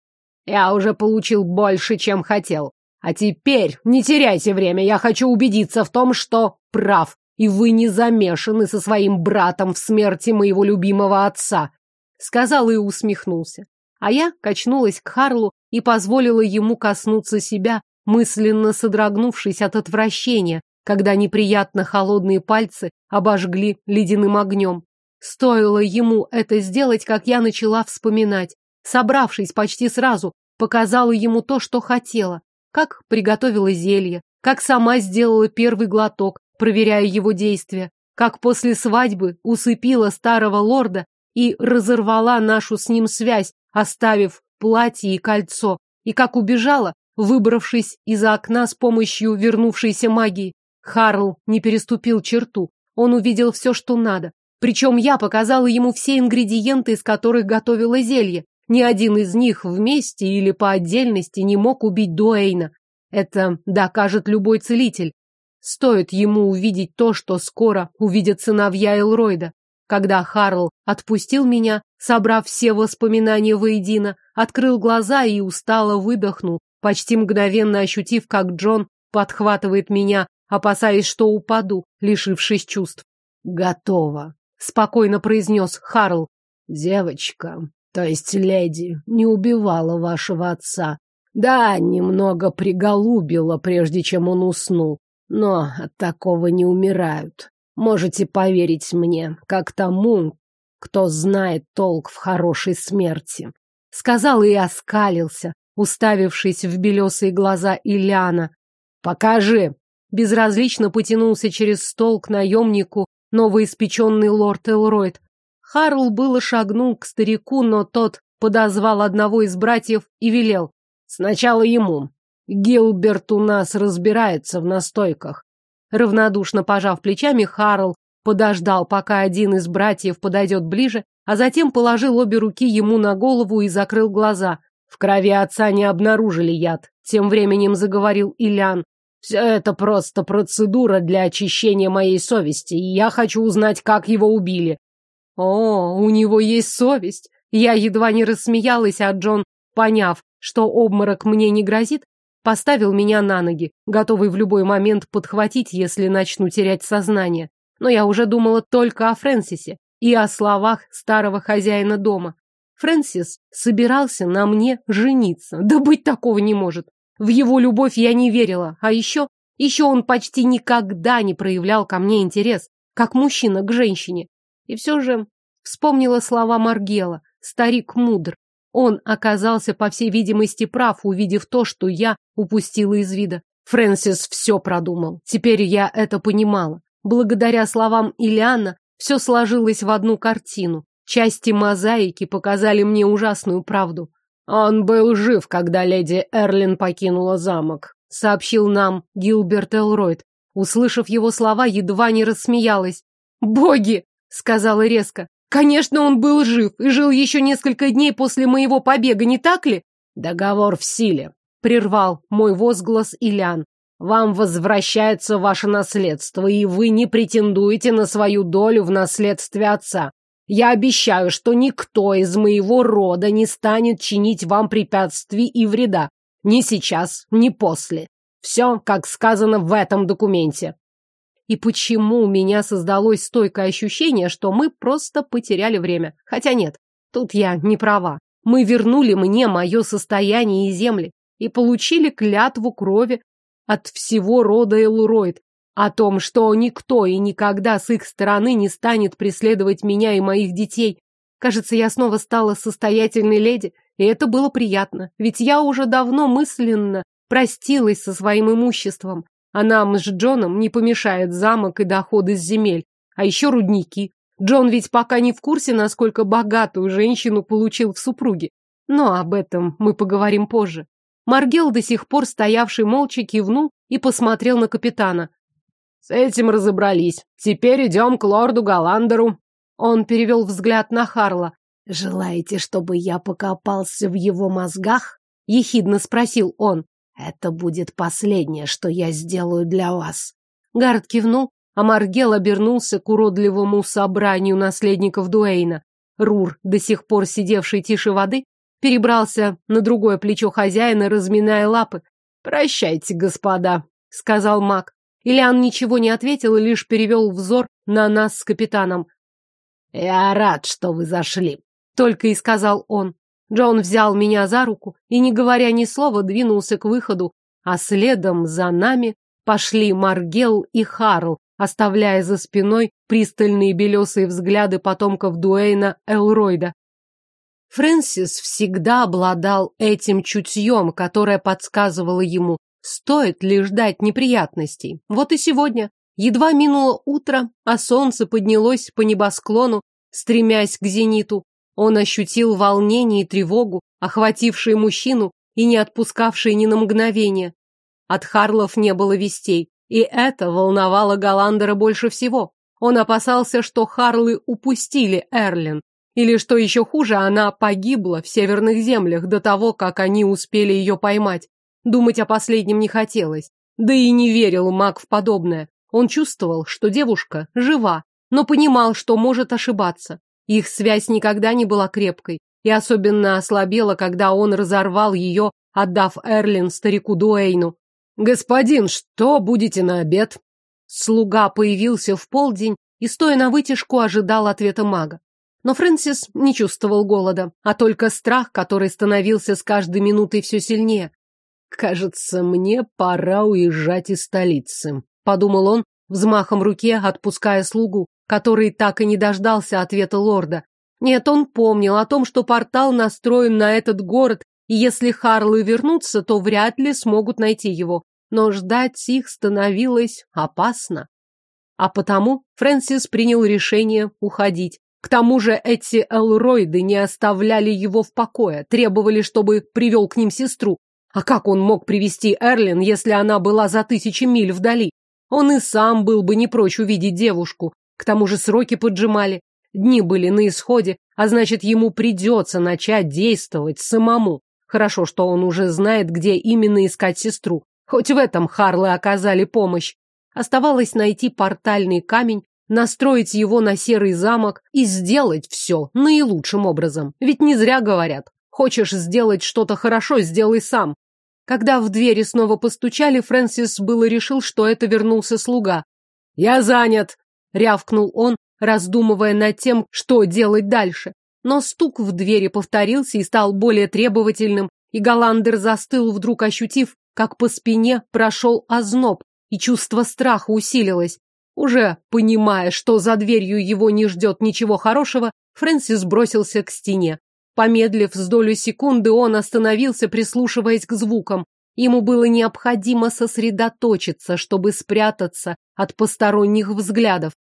Я уже получил больше, чем хотел. А теперь не теряйте время, я хочу убедиться в том, что прав, и вы не замешаны со своим братом в смерти моего любимого отца. Сказал и усмехнулся а я качнулась к Харлу и позволила ему коснуться себя, мысленно содрогнувшись от отвращения, когда неприятно холодные пальцы обожгли ледяным огнем. Стоило ему это сделать, как я начала вспоминать. Собравшись почти сразу, показала ему то, что хотела. Как приготовила зелье, как сама сделала первый глоток, проверяя его действия, как после свадьбы усыпила старого лорда и разорвала нашу с ним связь, оставив платье и кольцо, и как убежала, выбравшись из-за окна с помощью вернувшейся магии. Харл не переступил черту. Он увидел все, что надо. Причем я показала ему все ингредиенты, из которых готовила зелье. Ни один из них вместе или по отдельности не мог убить Дуэйна. Это докажет любой целитель. Стоит ему увидеть то, что скоро увидят сыновья Элройда. Когда Харл отпустил меня, собрав все воспоминания воедино, открыл глаза и устало выдохнул, почти мгновенно ощутив, как Джон подхватывает меня, опасаясь, что упаду, лишившись чувств. «Готово», — спокойно произнес Харл. «Девочка, то есть леди, не убивала вашего отца. Да, немного приголубила, прежде чем он уснул, но от такого не умирают. Можете поверить мне, как тому, кто знает толк в хорошей смерти. Сказал и оскалился, уставившись в белесые глаза Ильяна. «Покажи!» Безразлично потянулся через стол к наемнику новоиспеченный лорд Элройд. Харл было шагнул к старику, но тот подозвал одного из братьев и велел. «Сначала ему. Гилберт у нас разбирается в настойках. Равнодушно пожав плечами, Харл подождал, пока один из братьев подойдет ближе, а затем положил обе руки ему на голову и закрыл глаза. В крови отца не обнаружили яд. Тем временем заговорил Илян. Все это просто процедура для очищения моей совести, и я хочу узнать, как его убили. О, у него есть совесть. Я едва не рассмеялась, а Джон, поняв, что обморок мне не грозит, Поставил меня на ноги, готовый в любой момент подхватить, если начну терять сознание. Но я уже думала только о Фрэнсисе и о словах старого хозяина дома. Фрэнсис собирался на мне жениться. Да быть такого не может. В его любовь я не верила. А еще, еще он почти никогда не проявлял ко мне интерес, как мужчина к женщине. И все же вспомнила слова Маргела. Старик мудр. Он оказался, по всей видимости, прав, увидев то, что я упустила из вида. Фрэнсис все продумал. Теперь я это понимала. Благодаря словам Ильяна все сложилось в одну картину. Части мозаики показали мне ужасную правду. Он был жив, когда леди Эрлин покинула замок, сообщил нам Гилберт Элройд. Услышав его слова, едва не рассмеялась. «Боги!» — сказала резко. Конечно, он был жив и жил еще несколько дней после моего побега, не так ли? Договор в силе, прервал мой возглас Илян. Вам возвращается ваше наследство, и вы не претендуете на свою долю в наследстве отца. Я обещаю, что никто из моего рода не станет чинить вам препятствий и вреда. Ни сейчас, ни после. Все, как сказано в этом документе. И почему у меня создалось стойкое ощущение, что мы просто потеряли время? Хотя нет, тут я не права. Мы вернули мне мое состояние и земли и получили клятву крови от всего рода Элуроид о том, что никто и никогда с их стороны не станет преследовать меня и моих детей. Кажется, я снова стала состоятельной леди, и это было приятно, ведь я уже давно мысленно простилась со своим имуществом, а нам с Джоном не помешает замок и доходы с земель, а еще рудники. Джон ведь пока не в курсе, насколько богатую женщину получил в супруге. Но об этом мы поговорим позже. Маргел, до сих пор стоявший молча, кивнул и посмотрел на капитана. С этим разобрались. Теперь идем к лорду Галандеру. Он перевел взгляд на Харла. «Желаете, чтобы я покопался в его мозгах?» — ехидно спросил он. «Это будет последнее, что я сделаю для вас». Гард кивнул, а Маргел обернулся к уродливому собранию наследников Дуэйна. Рур, до сих пор сидевший тише воды, перебрался на другое плечо хозяина, разминая лапы. «Прощайте, господа», — сказал маг. Ильян ничего не ответил и лишь перевел взор на нас с капитаном. «Я рад, что вы зашли», — только и сказал он. Джон взял меня за руку и, не говоря ни слова, двинулся к выходу, а следом за нами пошли Маргел и Харл, оставляя за спиной пристальные белесые взгляды потомков Дуэйна Элройда. Фрэнсис всегда обладал этим чутьем, которое подсказывало ему, стоит ли ждать неприятностей. Вот и сегодня. Едва минуло утро, а солнце поднялось по небосклону, стремясь к зениту. Он ощутил волнение и тревогу, охватившие мужчину и не отпускавшие ни на мгновение. От Харлов не было вестей, и это волновало Галандера больше всего. Он опасался, что Харлы упустили Эрлин, или, что еще хуже, она погибла в северных землях до того, как они успели ее поймать. Думать о последнем не хотелось. Да и не верил маг в подобное. Он чувствовал, что девушка жива, но понимал, что может ошибаться. Их связь никогда не была крепкой и особенно ослабела, когда он разорвал ее, отдав Эрлин старику Дуэйну. «Господин, что будете на обед?» Слуга появился в полдень и, стоя на вытяжку, ожидал ответа мага. Но Фрэнсис не чувствовал голода, а только страх, который становился с каждой минутой все сильнее. «Кажется, мне пора уезжать из столицы», — подумал он, взмахом руки отпуская слугу, который так и не дождался ответа лорда. Нет, он помнил о том, что портал настроен на этот город, и если Харлы вернутся, то вряд ли смогут найти его. Но ждать их становилось опасно. А потому Фрэнсис принял решение уходить. К тому же эти Элройды не оставляли его в покое, требовали, чтобы привел к ним сестру. А как он мог привести Эрлин, если она была за тысячи миль вдали? Он и сам был бы не прочь увидеть девушку. К тому же сроки поджимали. Дни были на исходе, а значит, ему придется начать действовать самому. Хорошо, что он уже знает, где именно искать сестру. Хоть в этом Харлы оказали помощь. Оставалось найти портальный камень, настроить его на серый замок и сделать все наилучшим образом. Ведь не зря говорят, хочешь сделать что-то хорошо, сделай сам. Когда в двери снова постучали, Фрэнсис было решил, что это вернулся слуга. «Я занят!» — рявкнул он, раздумывая над тем, что делать дальше. Но стук в двери повторился и стал более требовательным, и Голландер застыл, вдруг ощутив, как по спине прошел озноб, и чувство страха усилилось. Уже понимая, что за дверью его не ждет ничего хорошего, Фрэнсис бросился к стене. Помедлив с долю секунды, он остановился, прислушиваясь к звукам. Ему было необходимо сосредоточиться, чтобы спрятаться от посторонних взглядов.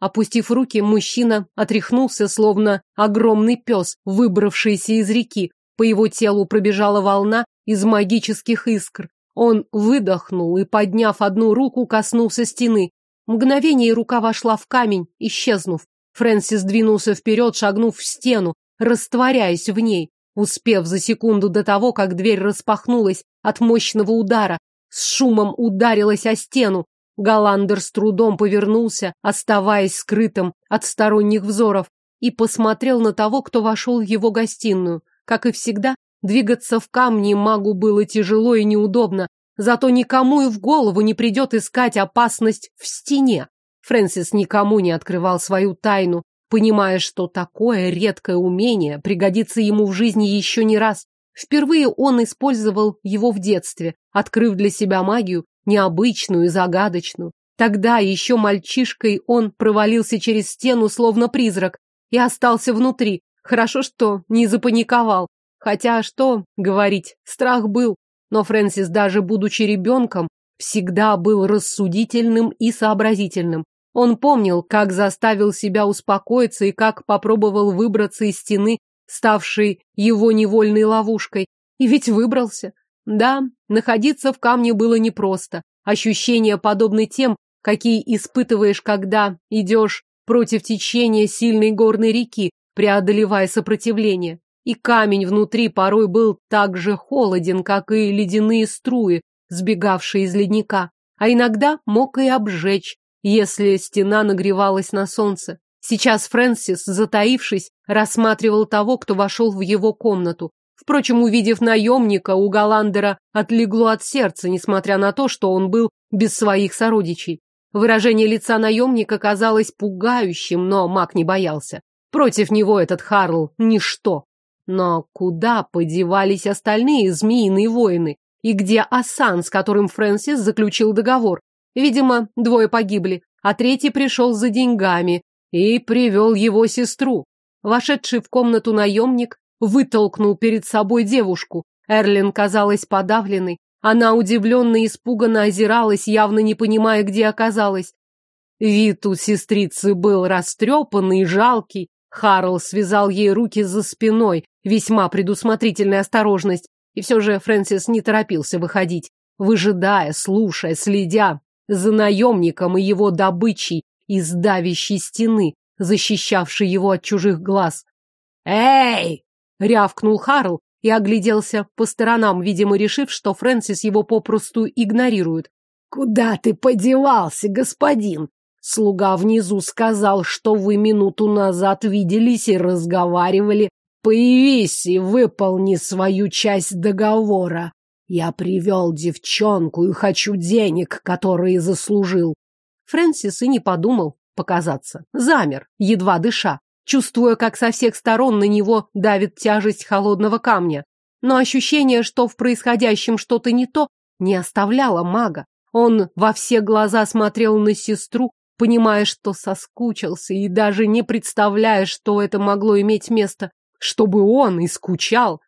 Опустив руки, мужчина отряхнулся, словно огромный пес, выбравшийся из реки. По его телу пробежала волна из магических искр. Он выдохнул и, подняв одну руку, коснулся стены. Мгновение рука вошла в камень, исчезнув. Фрэнсис двинулся вперед, шагнув в стену, растворяясь в ней, успев за секунду до того, как дверь распахнулась от мощного удара, с шумом ударилась о стену. Галандер с трудом повернулся, оставаясь скрытым от сторонних взоров, и посмотрел на того, кто вошел в его гостиную. Как и всегда, двигаться в камне магу было тяжело и неудобно, Зато никому и в голову не придет искать опасность в стене. Фрэнсис никому не открывал свою тайну, понимая, что такое редкое умение пригодится ему в жизни еще не раз. Впервые он использовал его в детстве, открыв для себя магию, необычную и загадочную. Тогда еще мальчишкой он провалился через стену, словно призрак, и остался внутри. Хорошо, что не запаниковал. Хотя что говорить, страх был. Но Фрэнсис, даже будучи ребенком, всегда был рассудительным и сообразительным. Он помнил, как заставил себя успокоиться и как попробовал выбраться из стены, ставшей его невольной ловушкой. И ведь выбрался. Да, находиться в камне было непросто. Ощущения подобны тем, какие испытываешь, когда идешь против течения сильной горной реки, преодолевая сопротивление. И камень внутри порой был так же холоден, как и ледяные струи, сбегавшие из ледника, а иногда мог и обжечь, если стена нагревалась на солнце. Сейчас Фрэнсис, затаившись, рассматривал того, кто вошел в его комнату. Впрочем, увидев наемника, у Галандера отлегло от сердца, несмотря на то, что он был без своих сородичей. Выражение лица наемника казалось пугающим, но маг не боялся. Против него этот Харл – ничто. Но куда подевались остальные змеиные воины? И где Асан, с которым Фрэнсис заключил договор? Видимо, двое погибли, а третий пришел за деньгами и привел его сестру. Вошедший в комнату наемник вытолкнул перед собой девушку. Эрлин казалась подавленной, она удивленно и испуганно озиралась, явно не понимая, где оказалась. Вид у сестрицы был растрепанный и жалкий. Харл связал ей руки за спиной, весьма предусмотрительная осторожность, и все же Фрэнсис не торопился выходить, выжидая, слушая, следя за наемником и его добычей из давящей стены, защищавшей его от чужих глаз. «Эй!» — рявкнул Харл, и огляделся по сторонам, видимо, решив, что Фрэнсис его попросту игнорирует. «Куда ты подевался, господин?» Слуга внизу сказал, что вы минуту назад виделись и разговаривали. Появись и выполни свою часть договора. Я привел девчонку и хочу денег, которые заслужил. Фрэнсис и не подумал показаться. Замер, едва дыша чувствуя, как со всех сторон на него давит тяжесть холодного камня. Но ощущение, что в происходящем что-то не то, не оставляло мага. Он во все глаза смотрел на сестру, понимая, что соскучился, и даже не представляя, что это могло иметь место, чтобы он и скучал.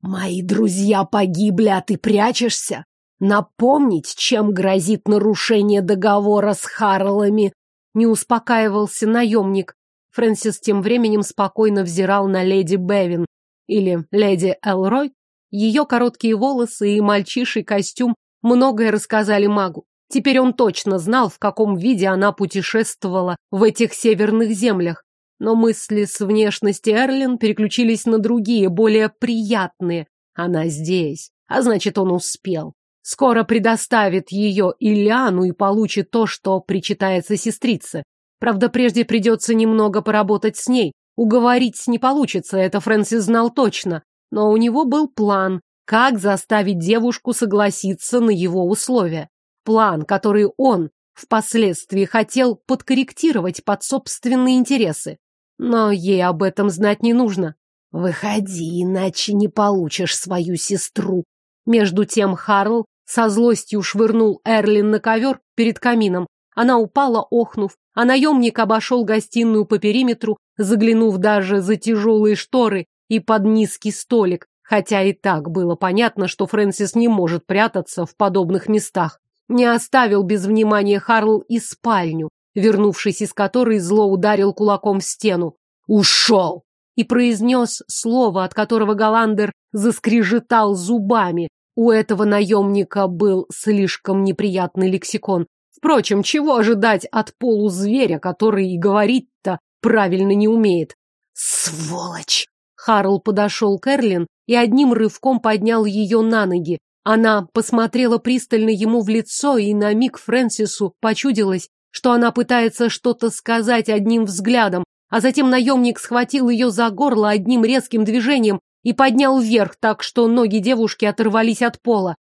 «Мои друзья погибли, а ты прячешься? Напомнить, чем грозит нарушение договора с Харлами?» Не успокаивался наемник. Фрэнсис тем временем спокойно взирал на леди Бевин или леди Элрой. Ее короткие волосы и мальчиший костюм многое рассказали магу. Теперь он точно знал, в каком виде она путешествовала в этих северных землях. Но мысли с внешности Эрлин переключились на другие, более приятные. Она здесь, а значит, он успел. Скоро предоставит ее Ильяну и получит то, что причитается сестрице. Правда, прежде придется немного поработать с ней. Уговорить не получится, это Фрэнсис знал точно. Но у него был план, как заставить девушку согласиться на его условия. План, который он впоследствии хотел подкорректировать под собственные интересы. Но ей об этом знать не нужно. «Выходи, иначе не получишь свою сестру». Между тем Харл со злостью швырнул Эрлин на ковер перед камином. Она упала, охнув, а наемник обошел гостиную по периметру, заглянув даже за тяжелые шторы и под низкий столик, хотя и так было понятно, что Фрэнсис не может прятаться в подобных местах. Не оставил без внимания Харл и спальню, вернувшись из которой зло ударил кулаком в стену. «Ушел!» и произнес слово, от которого Галандер заскрежетал зубами. У этого наемника был слишком неприятный лексикон, Впрочем, чего ожидать от полузверя, который и говорить-то правильно не умеет? Сволочь! Харл подошел к Эрлин и одним рывком поднял ее на ноги. Она посмотрела пристально ему в лицо, и на миг Фрэнсису почудилось, что она пытается что-то сказать одним взглядом, а затем наемник схватил ее за горло одним резким движением и поднял вверх, так что ноги девушки оторвались от пола.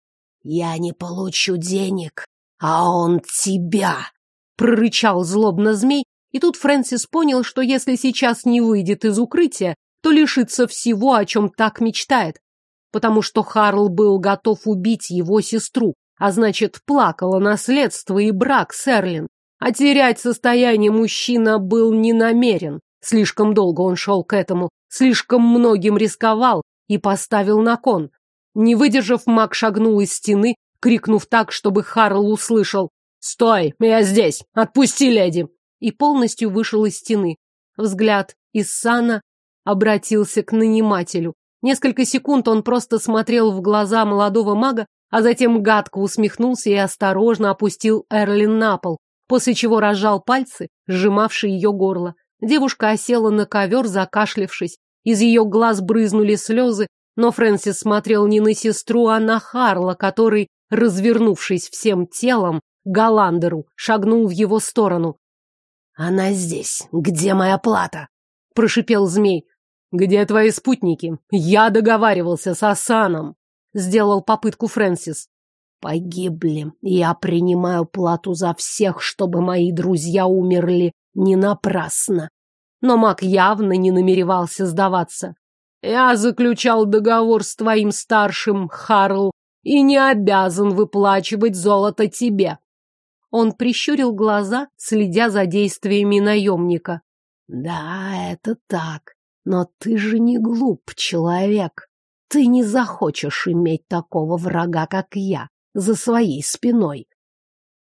Я не получу денег, а он тебя!» Прорычал злобно змей, и тут Фрэнсис понял, что если сейчас не выйдет из укрытия, то лишится всего, о чем так мечтает. Потому что Харл был готов убить его сестру, а значит, плакало наследство и брак с Эрлин. А терять состояние мужчина был не намерен. Слишком долго он шел к этому, слишком многим рисковал и поставил на кон. Не выдержав, маг шагнул из стены, крикнув так, чтобы Харл услышал «Стой! Я здесь! Отпусти, леди!» и полностью вышел из стены. Взгляд из сана обратился к нанимателю. Несколько секунд он просто смотрел в глаза молодого мага, а затем гадко усмехнулся и осторожно опустил Эрлин на пол, после чего разжал пальцы, сжимавшие ее горло. Девушка осела на ковер, закашлившись. Из ее глаз брызнули слезы, но Фрэнсис смотрел не на сестру, а на Харла, который, развернувшись всем телом, Галандеру, шагнул в его сторону. «Она здесь. Где моя плата?» – прошипел змей. «Где твои спутники? Я договаривался с Асаном!» – сделал попытку Фрэнсис. «Погибли. Я принимаю плату за всех, чтобы мои друзья умерли не напрасно». Но маг явно не намеревался сдаваться. «Я заключал договор с твоим старшим, Харл, и не обязан выплачивать золото тебе. Он прищурил глаза, следя за действиями наемника. «Да, это так. Но ты же не глуп человек. Ты не захочешь иметь такого врага, как я, за своей спиной».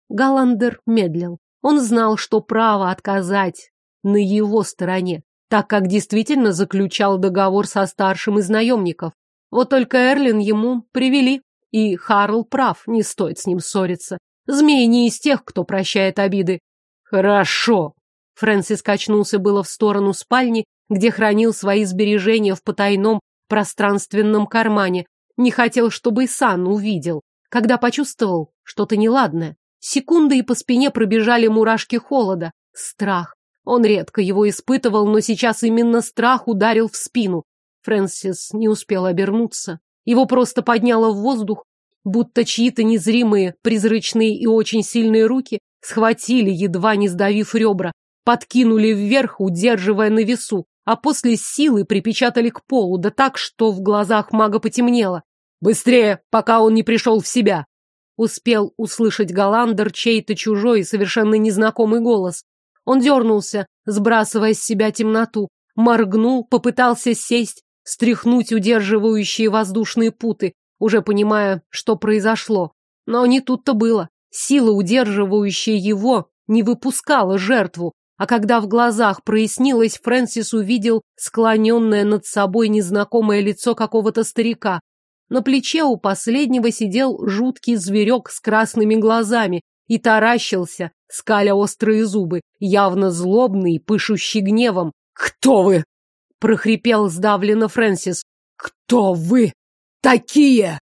Галандер медлил. Он знал, что право отказать на его стороне, так как действительно заключал договор со старшим из наемников. Вот только Эрлин ему привели, и Харл прав, не стоит с ним ссориться. Змей не из тех, кто прощает обиды. Хорошо. Фрэнсис качнулся было в сторону спальни, где хранил свои сбережения в потайном пространственном кармане. Не хотел, чтобы и Сан увидел. Когда почувствовал что-то неладное, секунды и по спине пробежали мурашки холода. Страх. Он редко его испытывал, но сейчас именно страх ударил в спину. Фрэнсис не успел обернуться. Его просто подняло в воздух, будто чьи-то незримые, призрачные и очень сильные руки схватили, едва не сдавив ребра, подкинули вверх, удерживая на весу, а после силы припечатали к полу, да так, что в глазах мага потемнело. «Быстрее, пока он не пришел в себя!» Успел услышать Галандер чей-то чужой и совершенно незнакомый голос. Он дернулся, сбрасывая с себя темноту, моргнул, попытался сесть, стряхнуть удерживающие воздушные путы, уже понимая, что произошло. Но не тут-то было. Сила, удерживающая его, не выпускала жертву, а когда в глазах прояснилось, Фрэнсис увидел склоненное над собой незнакомое лицо какого-то старика. На плече у последнего сидел жуткий зверек с красными глазами и таращился, скаля острые зубы, явно злобный пышущий гневом. «Кто вы?» — прохрипел сдавленно Фрэнсис. «Кто вы?» такие!»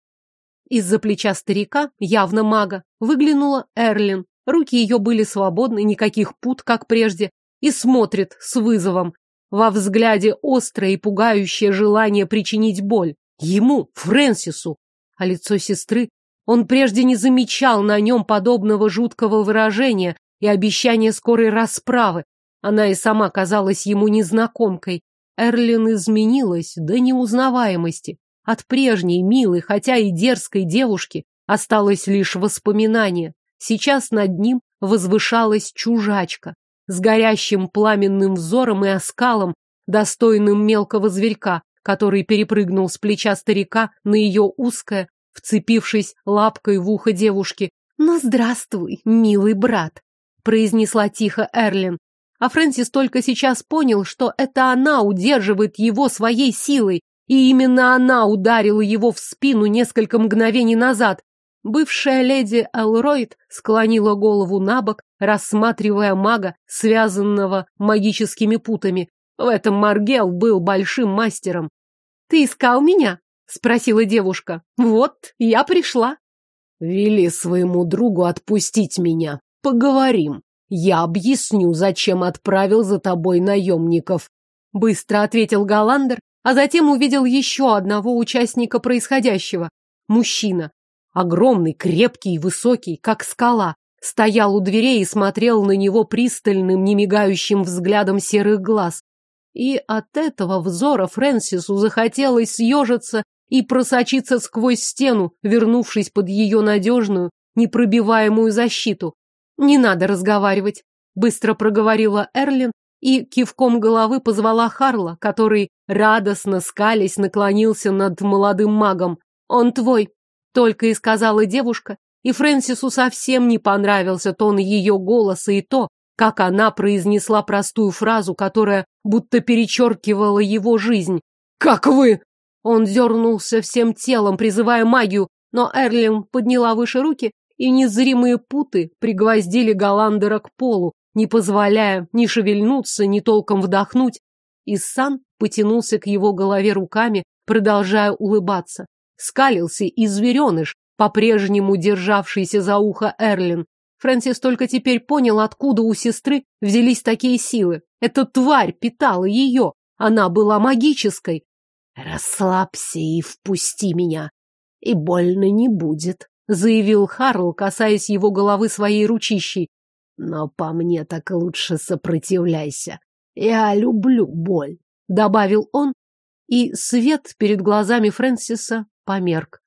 Из-за плеча старика, явно мага, выглянула Эрлин. Руки ее были свободны, никаких пут, как прежде, и смотрит с вызовом. Во взгляде острое и пугающее желание причинить боль. Ему, Фрэнсису. А лицо сестры он прежде не замечал на нем подобного жуткого выражения и обещания скорой расправы. Она и сама казалась ему незнакомкой. Эрлин изменилась до неузнаваемости. От прежней, милой, хотя и дерзкой девушки осталось лишь воспоминание. Сейчас над ним возвышалась чужачка с горящим пламенным взором и оскалом, достойным мелкого зверька, который перепрыгнул с плеча старика на ее узкое, вцепившись лапкой в ухо девушки. «Ну, здравствуй, милый брат», — произнесла тихо Эрлин. А Фрэнсис только сейчас понял, что это она удерживает его своей силой, и именно она ударила его в спину несколько мгновений назад. Бывшая леди Элройд склонила голову на бок, рассматривая мага, связанного магическими путами. В этом Маргел был большим мастером. «Ты искал меня?» — спросила девушка. «Вот, я пришла». «Вели своему другу отпустить меня. Поговорим. Я объясню, зачем отправил за тобой наемников», — быстро ответил Галандер, а затем увидел еще одного участника происходящего. Мужчина. огромный, крепкий, высокий, как скала, стоял у дверей и смотрел на него пристальным, немигающим взглядом серых глаз. И от этого взора Фрэнсису захотелось съежиться и просочиться сквозь стену, вернувшись под ее надежную, непробиваемую защиту. «Не надо разговаривать», — быстро проговорила Эрлин и кивком головы позвала Харла, который, радостно скались, наклонился над молодым магом. «Он твой», — только и сказала девушка, и Фрэнсису совсем не понравился тон ее голоса и то, как она произнесла простую фразу, которая будто перечеркивала его жизнь. «Как вы?» Он дернулся всем телом, призывая магию, но Эрлин подняла выше руки, и незримые путы пригвоздили Галандера к полу, не позволяя ни шевельнуться, ни толком вдохнуть. Иссан потянулся к его голове руками, продолжая улыбаться. Скалился и звереныш, по-прежнему державшийся за ухо Эрлин. Фрэнсис только теперь понял, откуда у сестры взялись такие силы. Эта тварь питала ее. Она была магической. «Расслабься и впусти меня, и больно не будет», — заявил Харл, касаясь его головы своей ручищей. «Но по мне так лучше сопротивляйся. Я люблю боль», — добавил он, и свет перед глазами Фрэнсиса померк.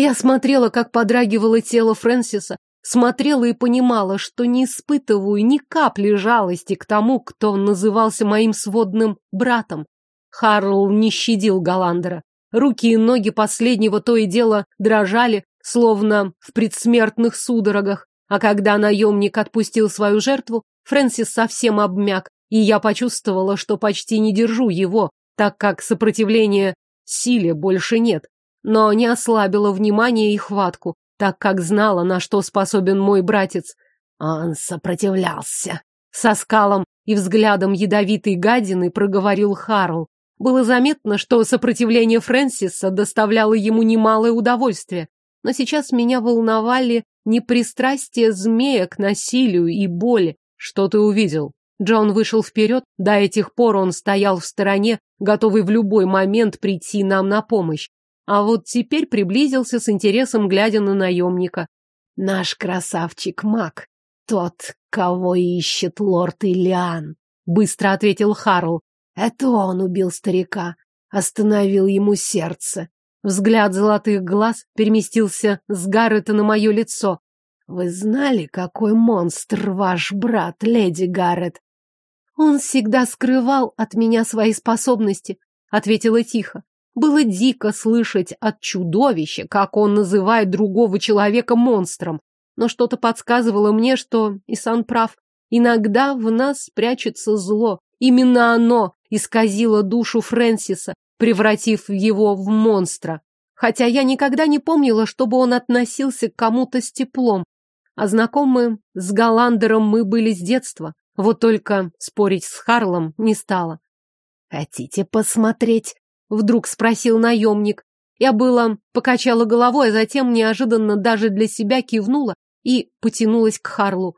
Я смотрела, как подрагивало тело Фрэнсиса, смотрела и понимала, что не испытываю ни капли жалости к тому, кто назывался моим сводным братом. Харл не щадил Галандера. Руки и ноги последнего то и дело дрожали, словно в предсмертных судорогах, а когда наемник отпустил свою жертву, Фрэнсис совсем обмяк, и я почувствовала, что почти не держу его, так как сопротивления силе больше нет но не ослабила внимание и хватку, так как знала, на что способен мой братец. Он сопротивлялся. Со скалом и взглядом ядовитой гадины проговорил Харл. Было заметно, что сопротивление Фрэнсиса доставляло ему немалое удовольствие. Но сейчас меня волновали не пристрастие змея к насилию и боли. Что ты увидел? Джон вышел вперед, до этих пор он стоял в стороне, готовый в любой момент прийти нам на помощь. А вот теперь приблизился с интересом, глядя на наемника. Наш красавчик Мак, тот, кого ищет лорд Ильян, быстро ответил Харл. Это он убил старика, остановил ему сердце. Взгляд золотых глаз переместился с Гаррета на мое лицо. Вы знали, какой монстр ваш брат, леди Гаррет? Он всегда скрывал от меня свои способности, ответила тихо. Было дико слышать от чудовища, как он называет другого человека монстром, но что-то подсказывало мне, что Исан прав. Иногда в нас прячется зло. Именно оно исказило душу Фрэнсиса, превратив его в монстра. Хотя я никогда не помнила, чтобы он относился к кому-то с теплом. А знакомы с Галандером мы были с детства. Вот только спорить с Харлом не стало. «Хотите посмотреть Вдруг спросил наемник. Я было покачала головой, а затем неожиданно даже для себя кивнула и потянулась к Харлу.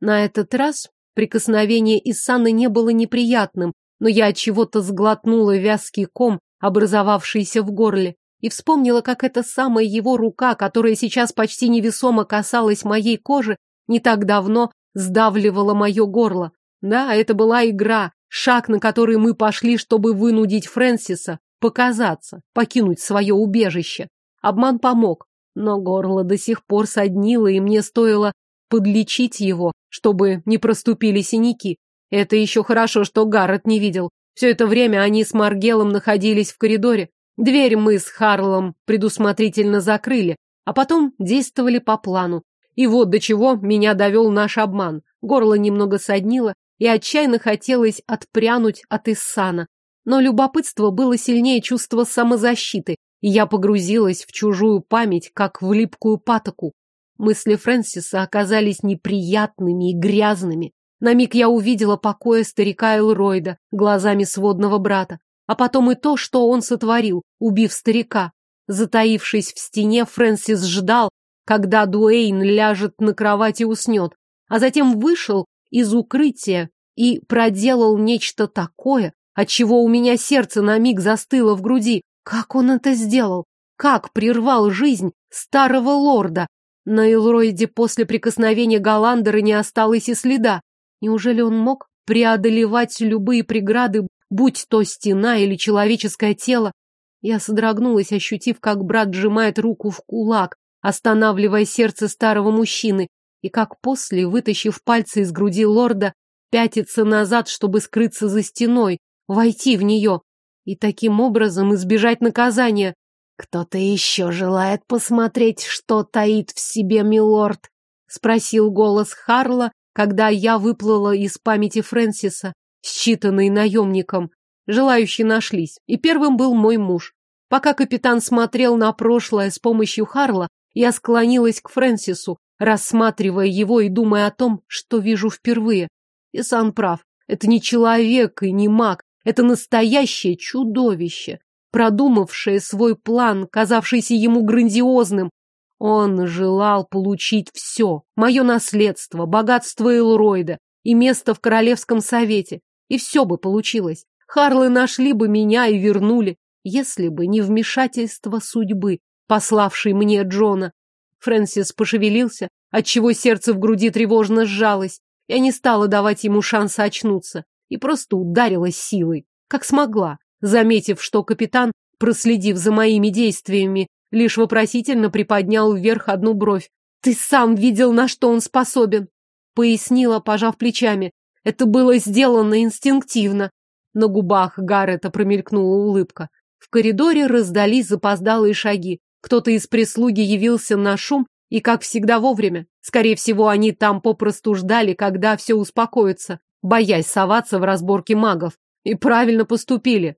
На этот раз прикосновение Исаны не было неприятным, но я от чего-то сглотнула вязкий ком, образовавшийся в горле, и вспомнила, как эта самая его рука, которая сейчас почти невесомо касалась моей кожи, не так давно сдавливала мое горло. Да, это была игра, шаг, на который мы пошли, чтобы вынудить Фрэнсиса показаться, покинуть свое убежище. Обман помог, но горло до сих пор соднило, и мне стоило подлечить его, чтобы не проступили синяки. Это еще хорошо, что Гаррет не видел. Все это время они с Маргелом находились в коридоре. Дверь мы с Харлом предусмотрительно закрыли, а потом действовали по плану. И вот до чего меня довел наш обман. Горло немного соднило, и отчаянно хотелось отпрянуть от Иссана, но любопытство было сильнее чувства самозащиты, и я погрузилась в чужую память, как в липкую патоку. Мысли Фрэнсиса оказались неприятными и грязными. На миг я увидела покоя старика Элройда глазами сводного брата, а потом и то, что он сотворил, убив старика. Затаившись в стене, Фрэнсис ждал, когда Дуэйн ляжет на кровать и уснет, а затем вышел из укрытия и проделал нечто такое, отчего у меня сердце на миг застыло в груди. Как он это сделал? Как прервал жизнь старого лорда? На Элройде после прикосновения Галандера не осталось и следа. Неужели он мог преодолевать любые преграды, будь то стена или человеческое тело? Я содрогнулась, ощутив, как брат сжимает руку в кулак, останавливая сердце старого мужчины, и как после, вытащив пальцы из груди лорда, пятится назад, чтобы скрыться за стеной, войти в нее и таким образом избежать наказания. «Кто-то еще желает посмотреть, что таит в себе милорд?» — спросил голос Харла, когда я выплыла из памяти Фрэнсиса, считанной наемником. Желающие нашлись, и первым был мой муж. Пока капитан смотрел на прошлое с помощью Харла, я склонилась к Фрэнсису, рассматривая его и думая о том, что вижу впервые. И сам прав, это не человек и не маг, это настоящее чудовище продумавшее свой план, казавшийся ему грандиозным. Он желал получить все, мое наследство, богатство Элройда и место в Королевском совете. И все бы получилось. Харлы нашли бы меня и вернули, если бы не вмешательство судьбы, пославшей мне Джона. Фрэнсис пошевелился, отчего сердце в груди тревожно сжалось. Я не стала давать ему шанса очнуться и просто ударила силой, как смогла заметив, что капитан, проследив за моими действиями, лишь вопросительно приподнял вверх одну бровь. «Ты сам видел, на что он способен!» Пояснила, пожав плечами. Это было сделано инстинктивно. На губах Гаррета промелькнула улыбка. В коридоре раздались запоздалые шаги. Кто-то из прислуги явился на шум и, как всегда, вовремя. Скорее всего, они там попросту ждали, когда все успокоится, боясь соваться в разборке магов. И правильно поступили.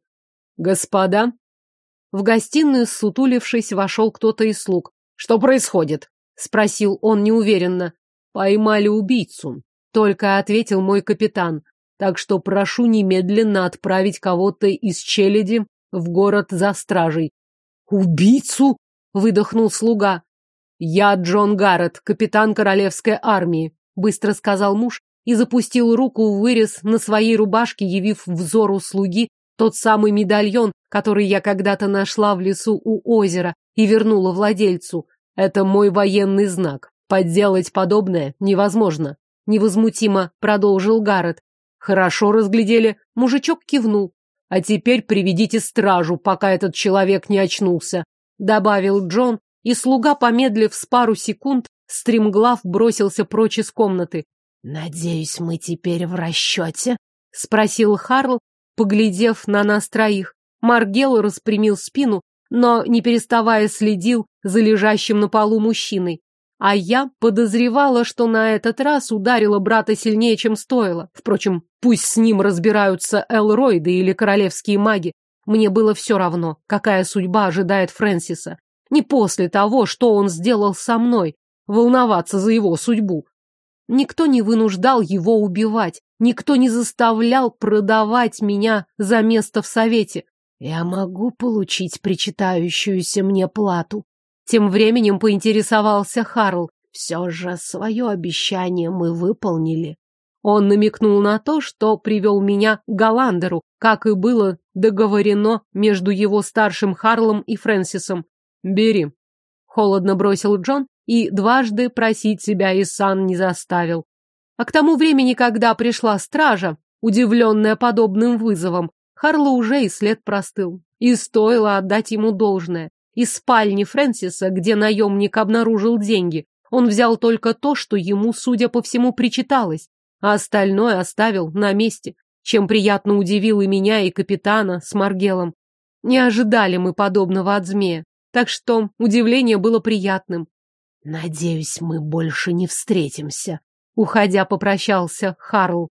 Господа. В гостиную, сутулившись, вошел кто-то из слуг. Что происходит? Спросил он неуверенно. Поймали убийцу. Только ответил мой капитан. Так что прошу немедленно отправить кого-то из челяди в город за стражей. Убийцу? Выдохнул слуга. Я Джон Гаррет, капитан королевской армии, быстро сказал муж и запустил руку в вырез на своей рубашке, явив взору слуги тот самый медальон, который я когда-то нашла в лесу у озера и вернула владельцу. Это мой военный знак. Подделать подобное невозможно. Невозмутимо продолжил Гаррет. Хорошо разглядели. Мужичок кивнул. А теперь приведите стражу, пока этот человек не очнулся. Добавил Джон, и слуга, помедлив с пару секунд, стремглав бросился прочь из комнаты. «Надеюсь, мы теперь в расчете?» — спросил Харл, поглядев на нас троих. Маргел распрямил спину, но, не переставая, следил за лежащим на полу мужчиной. А я подозревала, что на этот раз ударила брата сильнее, чем стоило. Впрочем, пусть с ним разбираются Элройды или королевские маги. Мне было все равно, какая судьба ожидает Фрэнсиса. Не после того, что он сделал со мной, волноваться за его судьбу. Никто не вынуждал его убивать, никто не заставлял продавать меня за место в совете. Я могу получить причитающуюся мне плату. Тем временем поинтересовался Харл. Все же свое обещание мы выполнили. Он намекнул на то, что привел меня к Галандеру, как и было договорено между его старшим Харлом и Фрэнсисом. «Бери», — холодно бросил Джон и дважды просить себя Исан не заставил. А к тому времени, когда пришла стража, удивленная подобным вызовом, Харло уже и след простыл. И стоило отдать ему должное. Из спальни Фрэнсиса, где наемник обнаружил деньги, он взял только то, что ему, судя по всему, причиталось, а остальное оставил на месте, чем приятно удивил и меня, и капитана с Маргелом. Не ожидали мы подобного от змея, так что удивление было приятным. Надеюсь, мы больше не встретимся. Уходя, попрощался Харл.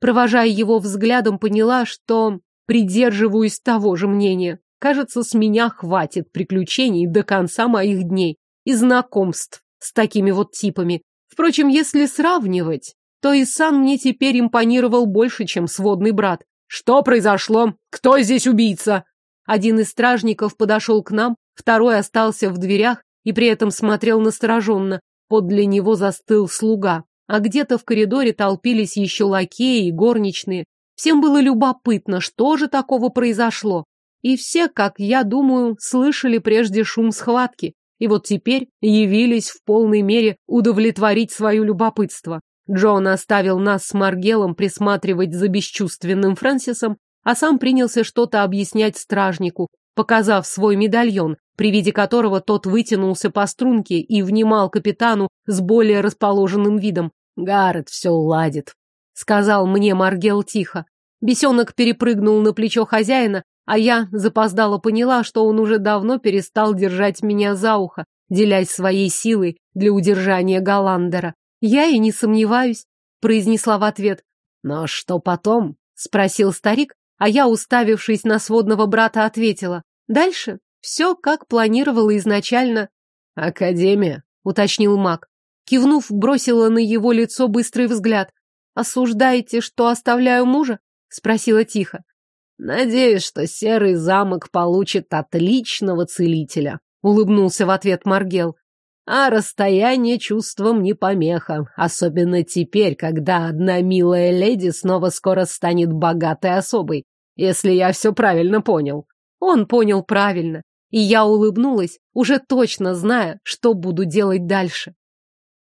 Провожая его взглядом, поняла, что придерживаюсь того же мнения. Кажется, с меня хватит приключений до конца моих дней и знакомств с такими вот типами. Впрочем, если сравнивать, то и сам мне теперь импонировал больше, чем сводный брат. Что произошло? Кто здесь убийца? Один из стражников подошел к нам, второй остался в дверях и при этом смотрел настороженно. Подле него застыл слуга, а где-то в коридоре толпились еще лакеи и горничные. Всем было любопытно, что же такого произошло. и все, как я думаю, слышали прежде шум схватки, и вот теперь явились в полной мере удовлетворить свое любопытство. Джон оставил нас с Маргелом присматривать за бесчувственным Фрэнсисом, а сам принялся что-то объяснять стражнику, показав свой медальон, при виде которого тот вытянулся по струнке и внимал капитану с более расположенным видом. «Гаррет все уладит», — сказал мне Маргел тихо. Бесенок перепрыгнул на плечо хозяина, а я запоздало поняла, что он уже давно перестал держать меня за ухо, делясь своей силой для удержания Галандера. Я и не сомневаюсь, произнесла в ответ. Но что потом? спросил старик, а я, уставившись на сводного брата, ответила. Дальше все, как планировала изначально. Академия, уточнил маг. Кивнув, бросила на его лицо быстрый взгляд. «Осуждаете, что оставляю мужа?» — спросила тихо. «Надеюсь, что серый замок получит отличного целителя», — улыбнулся в ответ Маргел. А расстояние чувствам не помеха, особенно теперь, когда одна милая леди снова скоро станет богатой особой, если я все правильно понял. Он понял правильно, и я улыбнулась, уже точно зная, что буду делать дальше.